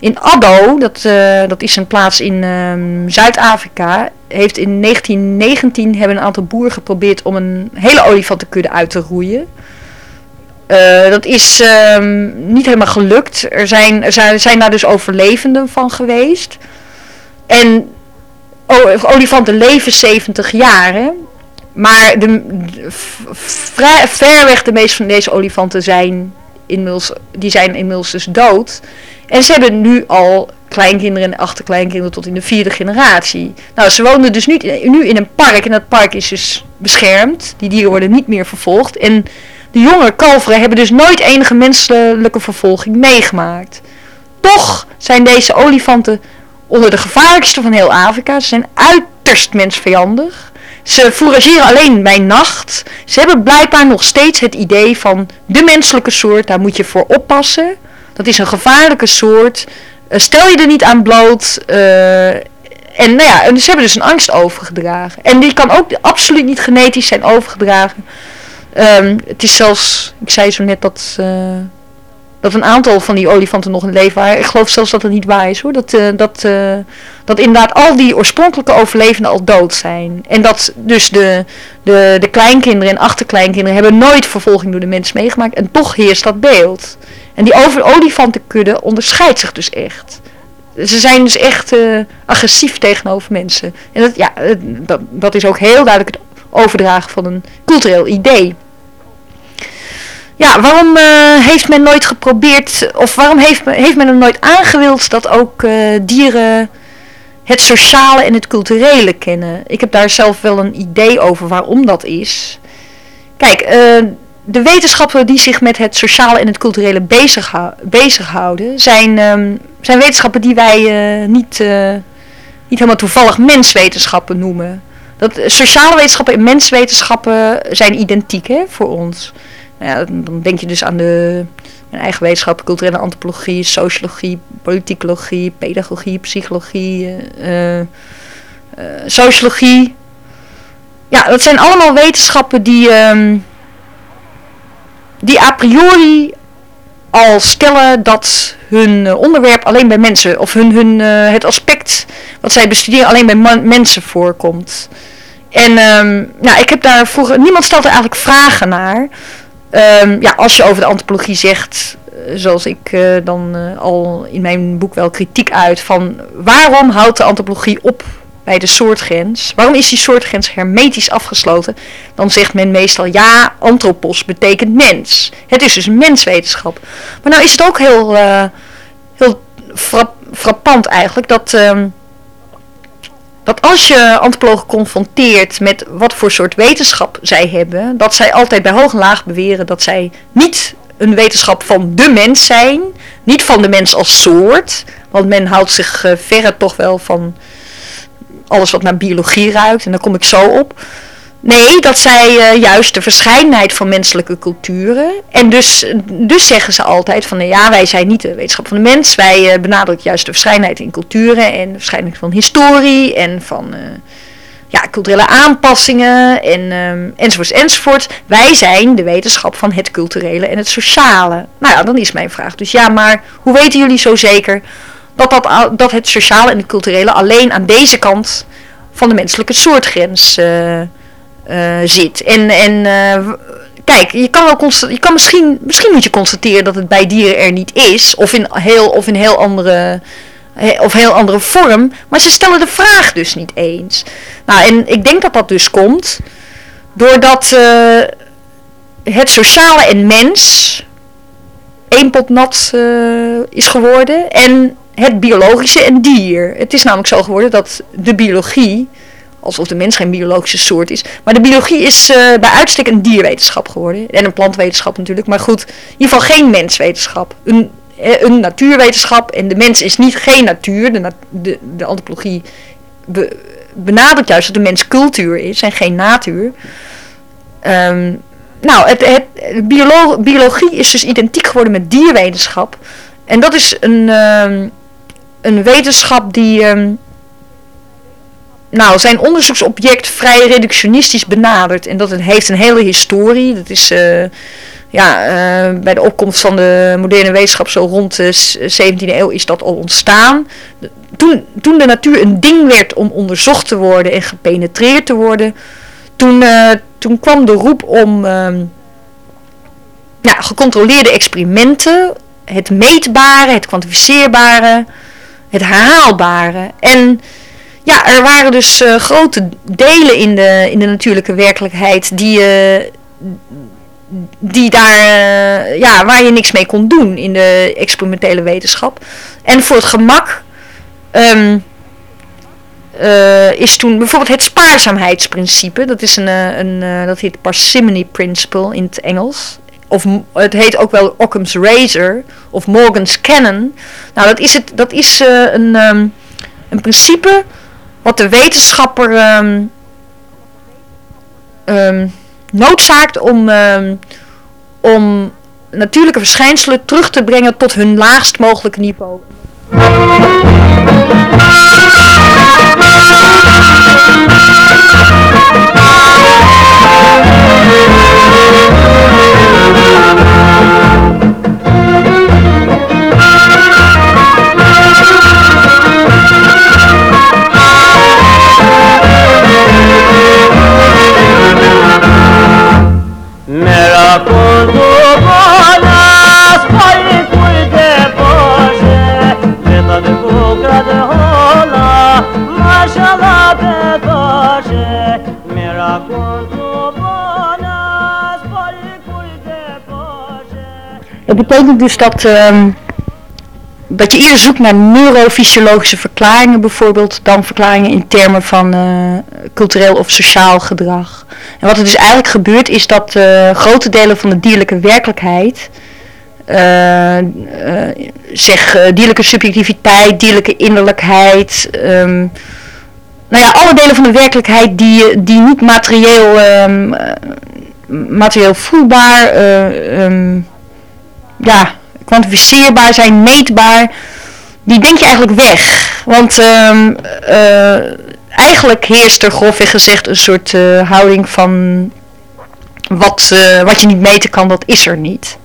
A: In Addo, dat, uh, dat is een plaats in um, Zuid-Afrika, heeft in 1919 hebben een aantal boeren geprobeerd om een hele olifantenkudde uit te roeien. Uh, dat is um, niet helemaal gelukt. Er zijn, er zijn, daar dus overlevenden van geweest. En olifanten leven 70 jaar. Hè? Maar de, ver weg de meeste van deze olifanten zijn inmiddels, die zijn inmiddels dus dood. En ze hebben nu al kleinkinderen en achterkleinkinderen tot in de vierde generatie. Nou, ze wonen dus nu, nu in een park en dat park is dus beschermd. Die dieren worden niet meer vervolgd. En de jonge kalveren hebben dus nooit enige menselijke vervolging meegemaakt. Toch zijn deze olifanten onder de gevaarlijkste van heel Afrika. Ze zijn uiterst mensvijandig. Ze fourageren alleen bij nacht. Ze hebben blijkbaar nog steeds het idee van de menselijke soort, daar moet je voor oppassen. Dat is een gevaarlijke soort. stel je er niet aan bloot. en nou ja, ze hebben dus een angst overgedragen. En die kan ook absoluut niet genetisch zijn overgedragen. Ehm, het is zelfs, ik zei zo net dat, uh, dat een aantal van die olifanten nog in leven waren. Ik geloof zelfs dat het niet waar is hoor. Dat, uh, dat, uh, dat inderdaad al die oorspronkelijke overlevenden al dood zijn. En dat dus de, de, de kleinkinderen en achterkleinkinderen hebben nooit vervolging door de mens meegemaakt. En toch heerst dat beeld. En die over olifantenkudde onderscheidt zich dus echt. Ze zijn dus echt agressief tegenover mensen. En dat, ja, dat, dat is ook heel duidelijk het overdragen van een cultureel idee. Ja, waarom uh, heeft men nooit geprobeerd, of waarom heeft, heeft men er nooit aangewild dat ook uh, dieren het sociale en het culturele kennen? Ik heb daar zelf wel een idee over waarom dat is. Kijk, uh, de wetenschappen die zich met het sociale en het culturele bezighouden, zijn, um, zijn wetenschappen die wij niet, niet helemaal toevallig menswetenschappen noemen. Dat, sociale wetenschappen en menswetenschappen zijn identiek hè, voor ons. Ja, dan denk je dus aan de mijn eigen wetenschap, culturele antropologie, sociologie, politicologie, pedagogie, psychologie, uh, uh, sociologie. Ja, dat zijn allemaal wetenschappen die, um, die a priori al stellen dat hun onderwerp alleen bij mensen, of hun, hun, het aspect wat zij bestuderen alleen bij mensen voorkomt. En um, ik heb daar vroeger, niemand stelt er eigenlijk vragen naar. Um, ja, als je over de antropologie zegt, eh, zoals ik uh, dan uh, al in mijn boek wel kritiek uit, van waarom houdt de antropologie op bij de soortgrens? Waarom is die soortgrens hermetisch afgesloten? Dan zegt men meestal ja, antropos betekent mens. Het is dus menswetenschap. Maar nou is het ook heel, heel frappant eigenlijk dat... Um, dat als je antropologen confronteert met wat voor soort wetenschap zij hebben, dat zij altijd bij hoog en laag beweren dat zij niet een wetenschap van de mens zijn, niet van de mens als soort, want men houdt zich uh, verre toch wel van alles wat naar biologie ruikt, en daar kom ik zo op. Nee, dat zij uh, juist de verscheidenheid van menselijke culturen. En dus, dus zeggen ze altijd van ja, wij zijn niet de wetenschap van de mens. Wij uh, benadrukken juist de verscheidenheid in culturen en de verscheidenheid van historie en van uh, ja, culturele aanpassingen en, um, enzovoort enzovoort. Wij zijn de wetenschap van het culturele en het sociale. Nou ja, dan is mijn vraag dus ja, maar hoe weten jullie zo zeker dat, dat, dat het sociale en het culturele alleen aan deze kant van de menselijke soortgrens uh, zit. En, en uh, kijk, je kan, wel je kan misschien, misschien moet je constateren dat het bij dieren er niet is. Of in heel, of in heel andere of heel andere vorm. Maar ze stellen de vraag dus niet eens. Nou, en ik denk dat dat dus komt doordat uh, het sociale en mens één pot nat is geworden. En het biologische en dier. Het is namelijk zo geworden dat de biologie alsof de mens geen biologische soort is. Maar de biologie is uh, bij uitstek een dierwetenschap geworden. En een plantwetenschap natuurlijk. Maar goed, in ieder geval geen menswetenschap. Een, eh, een natuurwetenschap. En de mens is niet geen natuur. De, de, de antropologie be, benadrukt juist dat de mens cultuur is en geen natuur. Um, nou, het, het, biolo biologie is dus identiek geworden met dierwetenschap. En dat is een, um, een wetenschap die... Um, nou, zijn onderzoeksobject vrij reductionistisch benaderd. En dat heeft een hele historie. Dat is uh, ja, uh, bij de opkomst van de moderne wetenschap zo rond de 17e eeuw is dat al ontstaan. Toen, toen de natuur een ding werd om onderzocht te worden en gepenetreerd te worden, toen, toen kwam de roep om ja, gecontroleerde experimenten, het meetbare, het kwantificeerbare, het herhaalbare. En ja, er waren dus uh, grote delen in de, in de natuurlijke werkelijkheid die, uh, die daar, uh, ja, waar je niks mee kon doen in de experimentele wetenschap. En voor het gemak um, is toen bijvoorbeeld het spaarzaamheidsprincipe, dat, is een, een, dat heet parsimony principle in het Engels. Of het heet ook wel Occam's razor of Morgan's canon. Nou, dat is, het, dat is een, um, een principe wat de wetenschapper um, noodzaakt om, um, om natuurlijke verschijnselen terug te brengen tot hun laagst mogelijke niveau. Dat betekent dus dat, um, dat je eerder zoekt naar neurofysiologische verklaringen bijvoorbeeld dan verklaringen in termen van uh, cultureel of sociaal gedrag. En wat er dus eigenlijk gebeurt is dat uh, grote delen van de dierlijke werkelijkheid, uh, zeg dierlijke subjectiviteit, dierlijke innerlijkheid, um, nou ja, alle delen van de werkelijkheid die, die niet materieel, um, materieel voelbaar, um, ja, kwantificeerbaar zijn, meetbaar, die denk je eigenlijk weg. Want um, uh, eigenlijk heerst er grofweg gezegd een soort uh, houding van wat, uh, wat je niet meten kan, dat is er niet.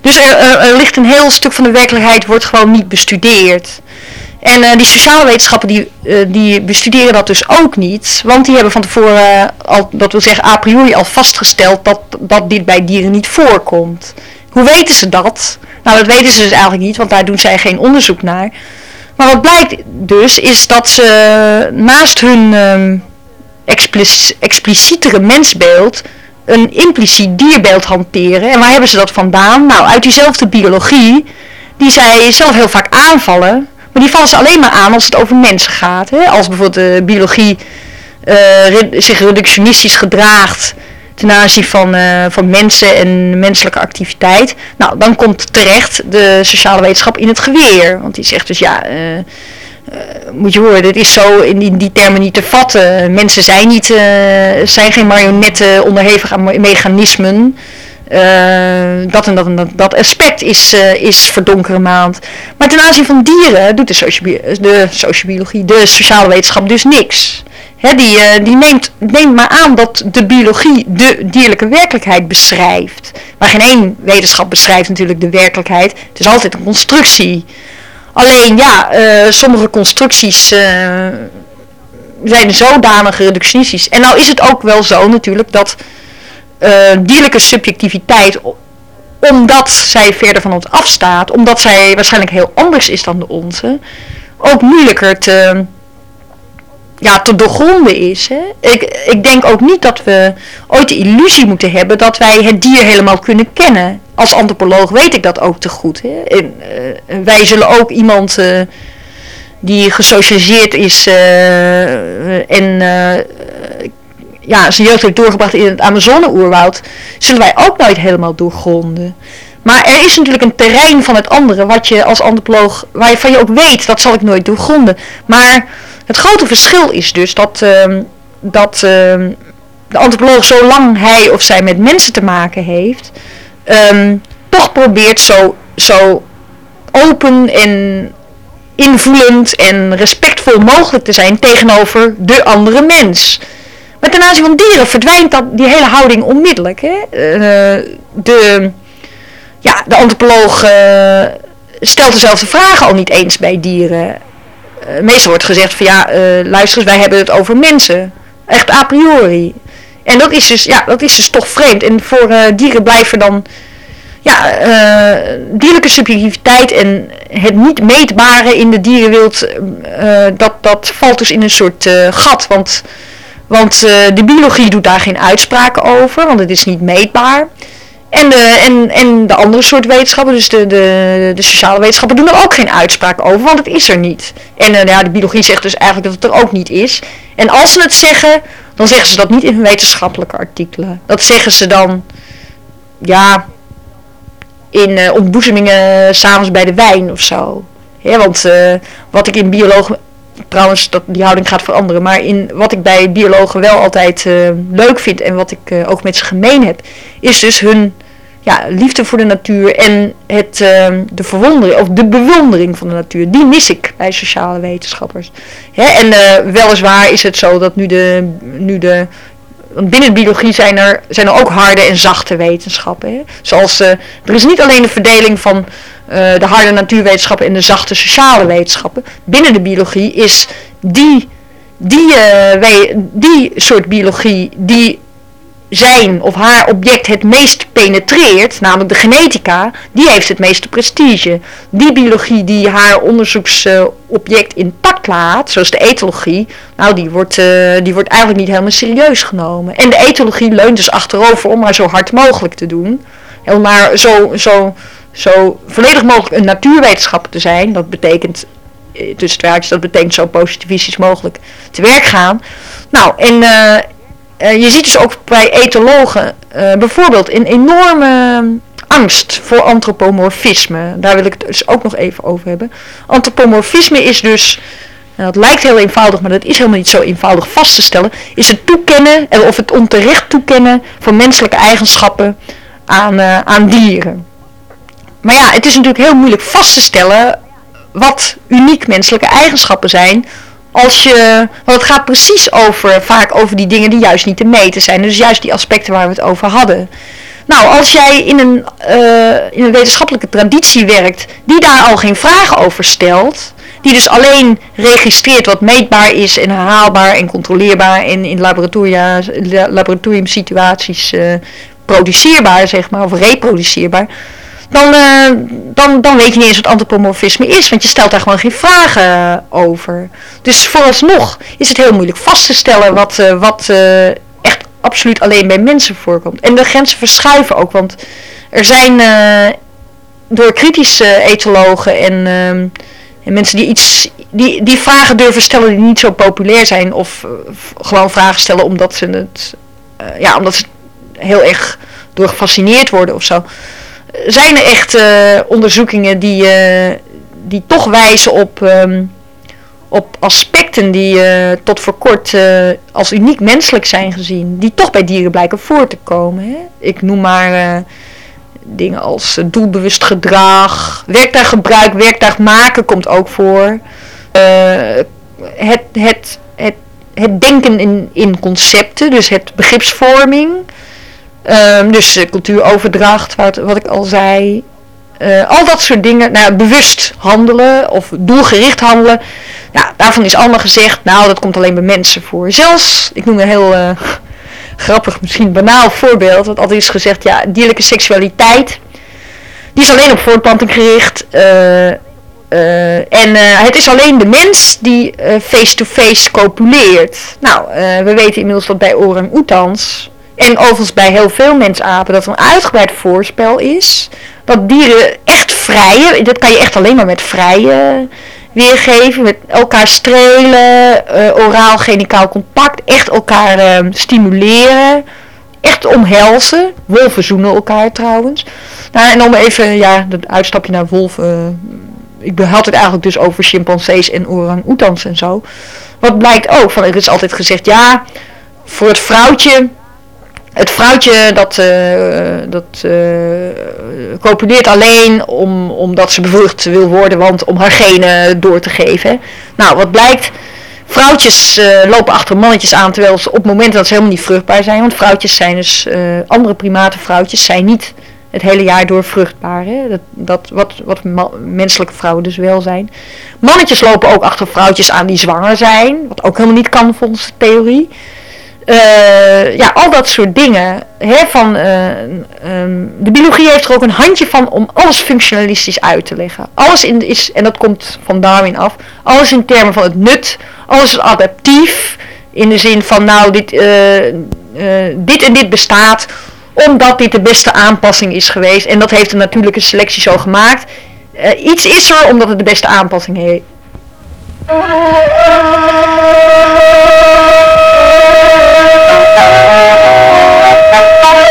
A: Dus er, er, ligt een heel stuk van de werkelijkheid, wordt gewoon niet bestudeerd. En die sociale wetenschappen die, die bestuderen dat dus ook niet. Want die hebben van tevoren, al, dat wil zeggen a priori al vastgesteld dat, dat dit bij dieren niet voorkomt. Hoe weten ze dat? Nou, dat weten ze dus eigenlijk niet, want daar doen zij geen onderzoek naar. Maar wat blijkt dus, is dat ze naast hun um, explicietere mensbeeld een impliciet dierbeeld hanteren. En waar hebben ze dat vandaan? Nou, uit diezelfde biologie, die zij zelf heel vaak aanvallen. Maar die vallen ze alleen maar aan als het over mensen gaat. Hè? Als bijvoorbeeld de biologie uh, zich reductionistisch gedraagt ten aanzien van, uh, van mensen en menselijke activiteit. Nou, dan komt terecht de sociale wetenschap in het geweer. Want die zegt dus ja, uh, uh, moet je horen, dit is zo in die, termen niet te vatten. Mensen zijn, niet, zijn geen marionetten onderhevig aan mechanismen. dat en dat en dat, dat aspect is, is verdonkere maand. Maar ten aanzien van dieren doet de, de sociobiologie, de sociale wetenschap dus niks die, uh, die neemt, neemt maar aan dat de biologie de dierlijke werkelijkheid beschrijft. Maar geen één wetenschap beschrijft natuurlijk de werkelijkheid. Het is altijd een constructie. Alleen ja, uh, sommige constructies uh, zijn zodanig reductionistisch. En nou is het ook wel zo natuurlijk dat dierlijke subjectiviteit omdat zij verder van ons afstaat, omdat zij waarschijnlijk heel anders is dan de onze, ook moeilijker te, ja, te doorgronden is. Hè? Ik, ik denk ook niet dat we ooit de illusie moeten hebben dat wij het dier helemaal kunnen kennen. Als antropoloog weet ik dat ook te goed. Hè? En, uh, wij zullen ook iemand uh, die gesocialiseerd is uh, en ja, zijn jeugd heeft doorgebracht in het Amazone-oerwoud, zullen wij ook nooit helemaal doorgronden. Maar er is natuurlijk een terrein van het andere wat je als antropoloog, waarvan je ook weet, dat zal ik nooit doorgronden. Maar het grote verschil is dus dat, uh, dat uh, de antropoloog zolang hij of zij met mensen te maken heeft, um, toch probeert zo, zo open en invoelend en respectvol mogelijk te zijn tegenover de andere mens. Maar ten aanzien van dieren verdwijnt dat, die hele houding onmiddellijk. Hè? Uh, de, ja, de antropoloog uh, stelt dezelfde vragen al niet eens bij dieren. Uh, meestal wordt gezegd van ja, uh, luister eens, wij hebben het over mensen. Echt a priori. En dat is dus, ja, dat is dus toch vreemd. En voor dieren blijven dan ja, dierlijke subjectiviteit en het niet meetbare in de dierenwereld, dat, dat valt dus in een soort gat. Want, want de biologie doet daar geen uitspraken over, want het is niet meetbaar. En de, en, en de andere soort wetenschappen, dus de, de, de sociale wetenschappen, doen er ook geen uitspraak over, want het is er niet. En uh, ja, de biologie zegt dus eigenlijk dat het er ook niet is. En als ze het zeggen, dan zeggen ze dat niet in hun wetenschappelijke artikelen. Dat zeggen ze dan, ja, in uh, ontboezemingen s'avonds bij de wijn of zo. Ja, want uh, wat ik in bioloog, trouwens, dat, die houding gaat veranderen, maar in wat ik bij biologen wel altijd leuk vind en wat ik ook met ze gemeen heb, is dus hun ja, liefde voor de natuur en het, ehm, de verwondering of de bewondering van de natuur. Die mis ik bij sociale wetenschappers. Hè? En weliswaar is het zo dat nu de, nu de want binnen biologie zijn er, zijn er ook harde en zachte wetenschappen. Hè? Zoals, er is niet alleen de verdeling van de harde natuurwetenschappen en de zachte sociale wetenschappen. Binnen de biologie is die, die, uh, die soort biologie die zijn of haar object het meest penetreert, namelijk de genetica, die heeft het meeste prestige. Die biologie die haar onderzoeksobject intact laat, zoals de etologie, nou die wordt, uh, die wordt eigenlijk niet helemaal serieus genomen. En de etologie leunt dus achterover om maar zo hard mogelijk te doen. Om maar zo, zo, zo volledig mogelijk een natuurwetenschap te zijn. Dat betekent, eh, tussen het dat betekent zo positivistisch mogelijk te werk gaan. Nou, en... Uh, uh, je ziet dus ook bij etologen bijvoorbeeld een enorme angst voor antropomorfisme. Daar wil ik het dus ook nog even over hebben. Antropomorfisme is dus, nou, dat lijkt heel eenvoudig, maar dat is helemaal niet zo eenvoudig vast te stellen, is het toekennen, eh, of het onterecht toekennen van menselijke eigenschappen aan, aan dieren. Maar ja, het is natuurlijk heel moeilijk vast te stellen wat uniek menselijke eigenschappen zijn als je, want het gaat precies over, vaak over die dingen die juist niet te meten zijn. Dus juist die aspecten waar we het over hadden. Nou, als jij in een, uh, in een wetenschappelijke traditie werkt die daar al geen vragen over stelt, die dus alleen registreert wat meetbaar is en herhaalbaar en controleerbaar en in laboratoriumsituaties uh, produceerbaar, zeg maar, of reproduceerbaar dan, uh, dan, dan weet je niet eens wat antropomorfisme is, want je stelt daar gewoon geen vragen over. Dus vooralsnog is het heel moeilijk vast te stellen wat, uh, wat uh, echt absoluut alleen bij mensen voorkomt. En de grenzen verschuiven ook, want er zijn door kritische etologen en, ehm, en mensen die iets die, die vragen durven stellen die niet zo populair zijn, of gewoon vragen stellen omdat ze het ja, omdat ze heel erg door gefascineerd worden of zo zijn er echt uh, onderzoekingen die, uh, die toch wijzen op, um, op aspecten die uh, tot voor kort als uniek menselijk zijn gezien, die toch bij dieren blijken voor te komen. Hè? Ik noem maar dingen als doelbewust gedrag, werktuiggebruik, werktuig maken komt ook voor. het, het, het, het denken in, in concepten, dus het begripsvorming. Um, dus uh, cultuuroverdracht, wat, wat ik al zei. Uh, al dat soort dingen. Nou, bewust handelen of doelgericht handelen. Ja, daarvan is allemaal gezegd, nou dat komt alleen bij mensen voor. Zelfs, ik noem een heel uh, grappig, misschien banaal voorbeeld. Want altijd is gezegd, ja, dierlijke seksualiteit. Die is alleen op voortplanting gericht. en het is alleen de mens die face-to-face -face copuleert. Nou, we weten inmiddels dat bij orang-oetans en overigens bij heel veel mensapen dat een uitgebreid voorspel is. Dat dieren echt vrije, dat kan je echt alleen maar met vrije weergeven. Met elkaar strelen, uh, oraal genicaal contact, echt elkaar uh, stimuleren. Echt omhelzen. Wolven zoenen elkaar trouwens. Nou, en om even, ja, het uitstapje naar wolven. ik had het eigenlijk dus over chimpansees en orang-oetans en zo. Wat blijkt ook, van er is altijd gezegd, ja, voor het vrouwtje het vrouwtje dat, uh, dat uh, copuleert alleen om, omdat ze bevrucht wil worden, want om haar genen door te geven. Nou, wat blijkt, vrouwtjes uh, lopen achter mannetjes aan, terwijl ze op het moment dat ze helemaal niet vruchtbaar zijn, want vrouwtjes zijn dus, andere primate vrouwtjes zijn niet het hele jaar door vruchtbaar. Hè? Dat, dat, wat, wat menselijke vrouwen dus wel zijn. Mannetjes lopen ook achter vrouwtjes aan die zwanger zijn, wat ook helemaal niet kan volgens de theorie. Uh, ja, al dat soort dingen. Hè, van, uh, um, de biologie heeft er ook een handje van om alles functionalistisch uit te leggen. Alles in, is, en dat komt van Darwin af, alles in termen van het nut, alles is adaptief. In de zin van, nou, dit, uh, dit en dit bestaat omdat dit de beste aanpassing is geweest. En dat heeft een natuurlijke selectie zo gemaakt. iets is er omdat het de beste aanpassing heeft.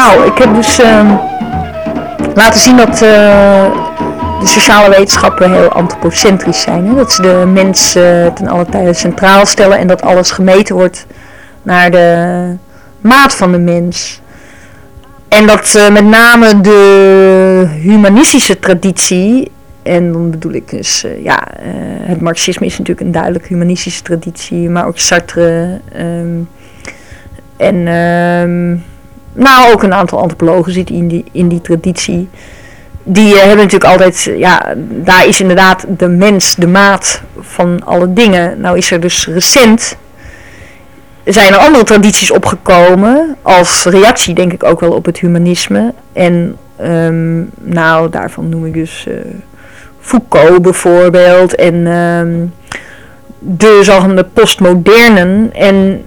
A: Nou, ik heb dus ehm, laten zien dat uh, de sociale wetenschappen heel antropocentrisch zijn. Hè? Dat ze de mens uh, ten alle tijde centraal stellen en dat alles gemeten wordt naar de maat van de mens. En dat uh, met name de humanistische traditie, en dan bedoel ik dus, ja, het marxisme is natuurlijk een duidelijk humanistische traditie, maar ook Sartre um, en um, nou ook een aantal antropologen zitten in die, in die traditie. Die uh, hebben natuurlijk altijd, ja, daar is inderdaad de mens de maat van alle dingen. Nou is er dus recent, zijn er andere tradities opgekomen, als reactie denk ik ook wel op het humanisme. En um, nou, daarvan noem ik dus uh, Foucault bijvoorbeeld en um, de zogenaamde postmodernen. En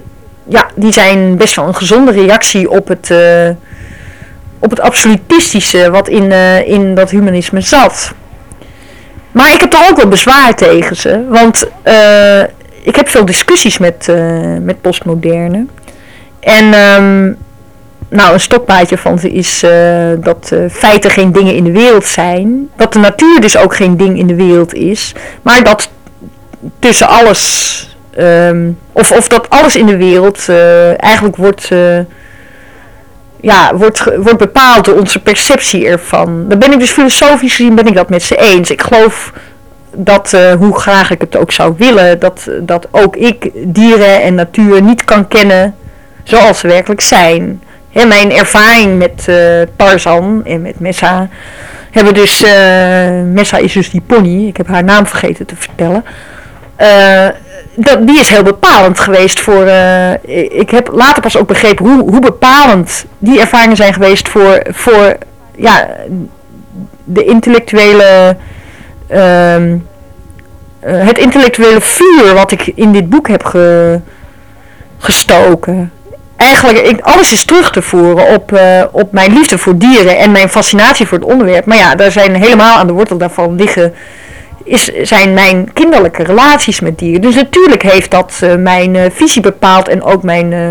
A: ja, die zijn best wel een gezonde reactie op het, uh, op het absolutistische wat in, uh, in dat humanisme zat. Maar ik heb toch ook wel bezwaar tegen ze, want uh, ik heb veel discussies met, met postmoderne. En um, nou, een stokpaardje van ze is dat feiten geen dingen in de wereld zijn. Dat de natuur dus ook geen ding in de wereld is. Maar dat tussen alles Um, of, of dat alles in de wereld uh, eigenlijk wordt, uh, ja, wordt, wordt bepaald door onze perceptie ervan. Dan ben ik dus filosofisch gezien ben ik dat met ze eens. Ik geloof dat, uh, hoe graag ik het ook zou willen, dat, dat ook ik dieren en natuur niet kan kennen zoals ze werkelijk zijn. Mijn ervaring met Tarzan en met Messa hebben dus, Messa is dus die pony, ik heb haar naam vergeten te vertellen dat, die is heel bepalend geweest voor. Uh, ik heb later pas ook begrepen hoe, hoe bepalend die ervaringen zijn geweest voor, voor ja, de intellectuele. Uh, het intellectuele vuur wat ik in dit boek heb ge, gestoken. Eigenlijk, ik, alles is terug te voeren op, uh, op mijn liefde voor dieren en mijn fascinatie voor het onderwerp. Maar ja, daar zijn helemaal aan de wortel daarvan liggen is, zijn mijn kinderlijke relaties met dieren. Dus natuurlijk heeft dat uh, mijn uh, visie bepaald en ook mijn uh,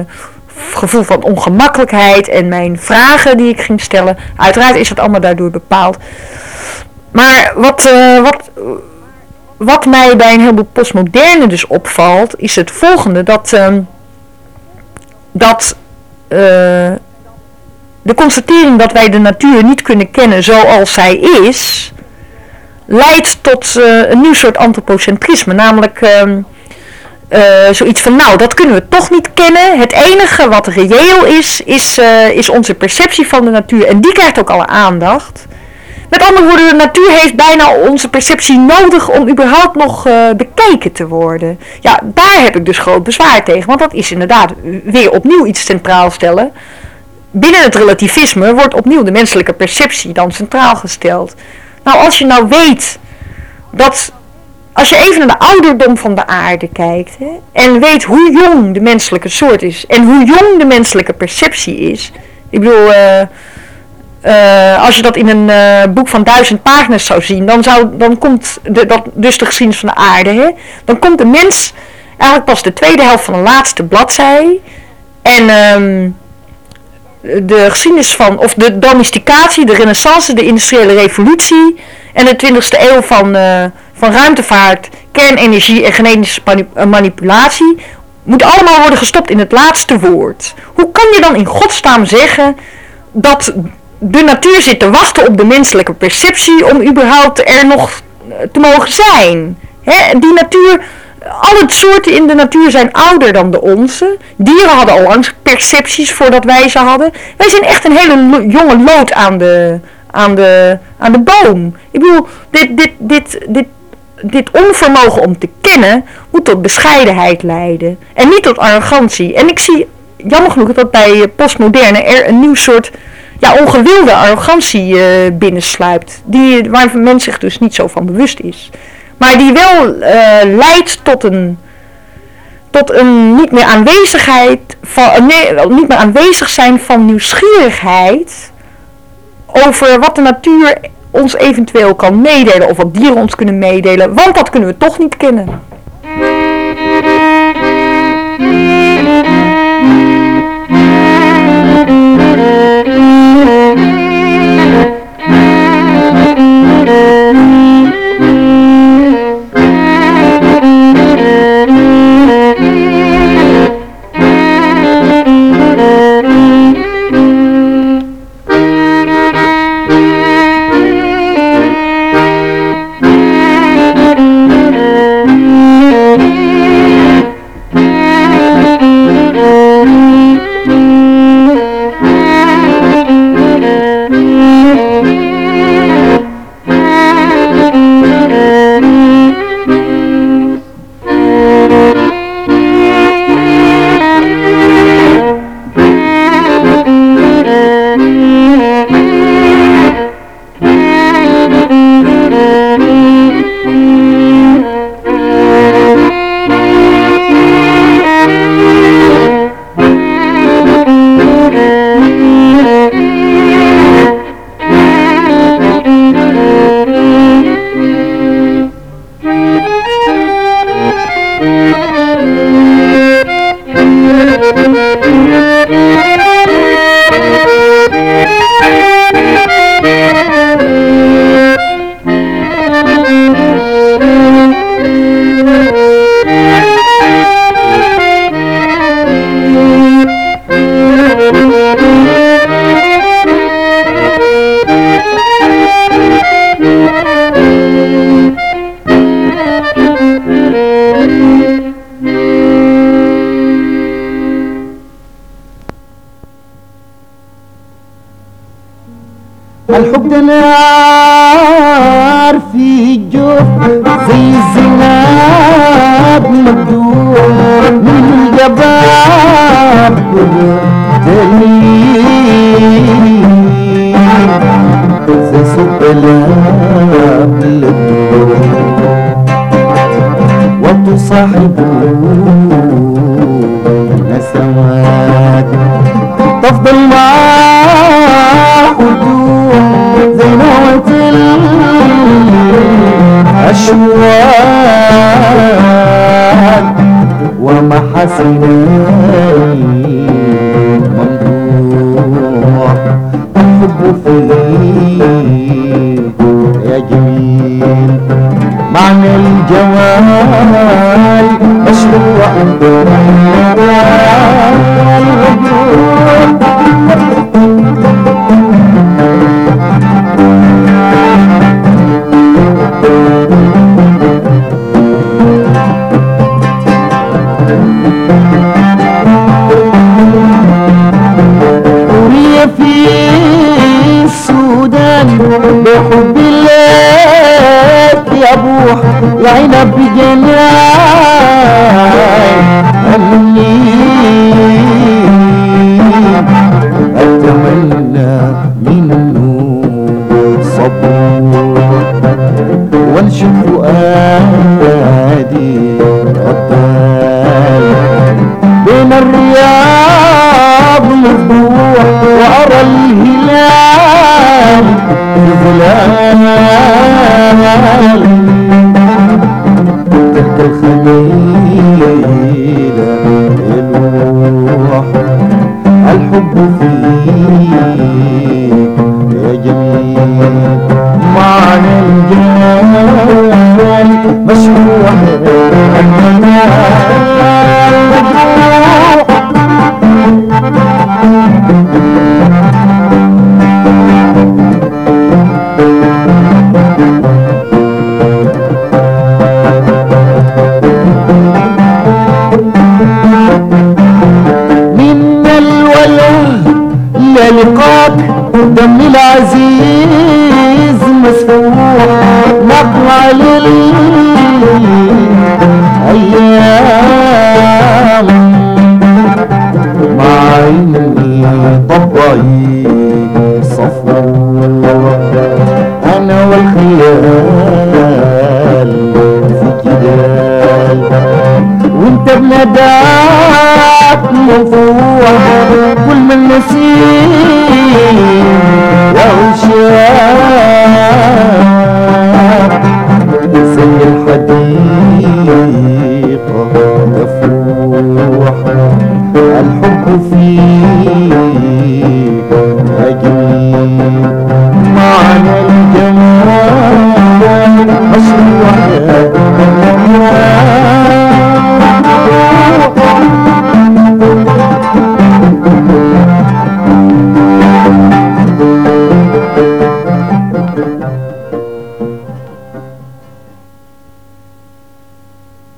A: gevoel van ongemakkelijkheid en mijn vragen die ik ging stellen. Uiteraard is dat allemaal daardoor bepaald. Maar wat, wat, wat mij bij een heleboel postmoderne dus opvalt, is het volgende. Dat, ehm, dat de constatering dat wij de natuur niet kunnen kennen zoals zij is leidt tot uh, een nieuw soort antropocentrisme. Namelijk uh, uh, zoiets van, nou, dat kunnen we toch niet kennen. Het enige wat reëel is, is, uh, is onze perceptie van de natuur. En die krijgt ook alle aandacht. Met andere woorden, de natuur heeft bijna onze perceptie nodig om überhaupt nog bekeken te worden. Ja, daar heb ik dus groot bezwaar tegen. Want dat is inderdaad weer opnieuw iets centraal stellen. Binnen het relativisme wordt opnieuw de menselijke perceptie dan centraal gesteld. Nou, als je nou weet dat als je even naar de ouderdom van de aarde kijkt hè, en weet hoe jong de menselijke soort is en hoe jong de menselijke perceptie is. Ik bedoel, uh, uh, als je dat in een uh, boek van duizend pagina's zou zien, dan, zou, dan komt de, dat, dus de geschiedenis van de aarde. Hè, dan komt de mens eigenlijk pas de tweede helft van de laatste bladzij. En um, de geschiedenis van, of de domesticatie, de renaissance, de industriële revolutie en de 20e eeuw van, uh, van ruimtevaart, kernenergie en genetische eh, manipulatie moet allemaal worden gestopt in het laatste woord. Hoe kan je dan in godsnaam zeggen dat de natuur zit te wachten op de menselijke perceptie om überhaupt er nog te mogen zijn? He, die natuur alle soorten in de natuur zijn ouder dan de onze. Dieren hadden al langs percepties voordat wij ze hadden. Wij zijn echt een hele jonge lood aan de, aan de, aan de boom. Ik bedoel, dit, dit, dit, dit, dit onvermogen om te kennen moet tot bescheidenheid leiden. En niet tot arrogantie. En ik zie jammer genoeg dat bij postmoderne er een nieuw soort ja, ongewilde arrogantie uh, binnensluipt. Die, waar men zich dus niet zo van bewust is. Maar die wel uh, leidt tot een, tot een niet meer aanwezigheid van, uh, nee, niet meer aanwezig zijn van nieuwsgierigheid over wat de natuur ons eventueel kan meedelen of wat dieren ons kunnen meedelen, want dat kunnen we toch niet kennen.
B: Alhamdulillah.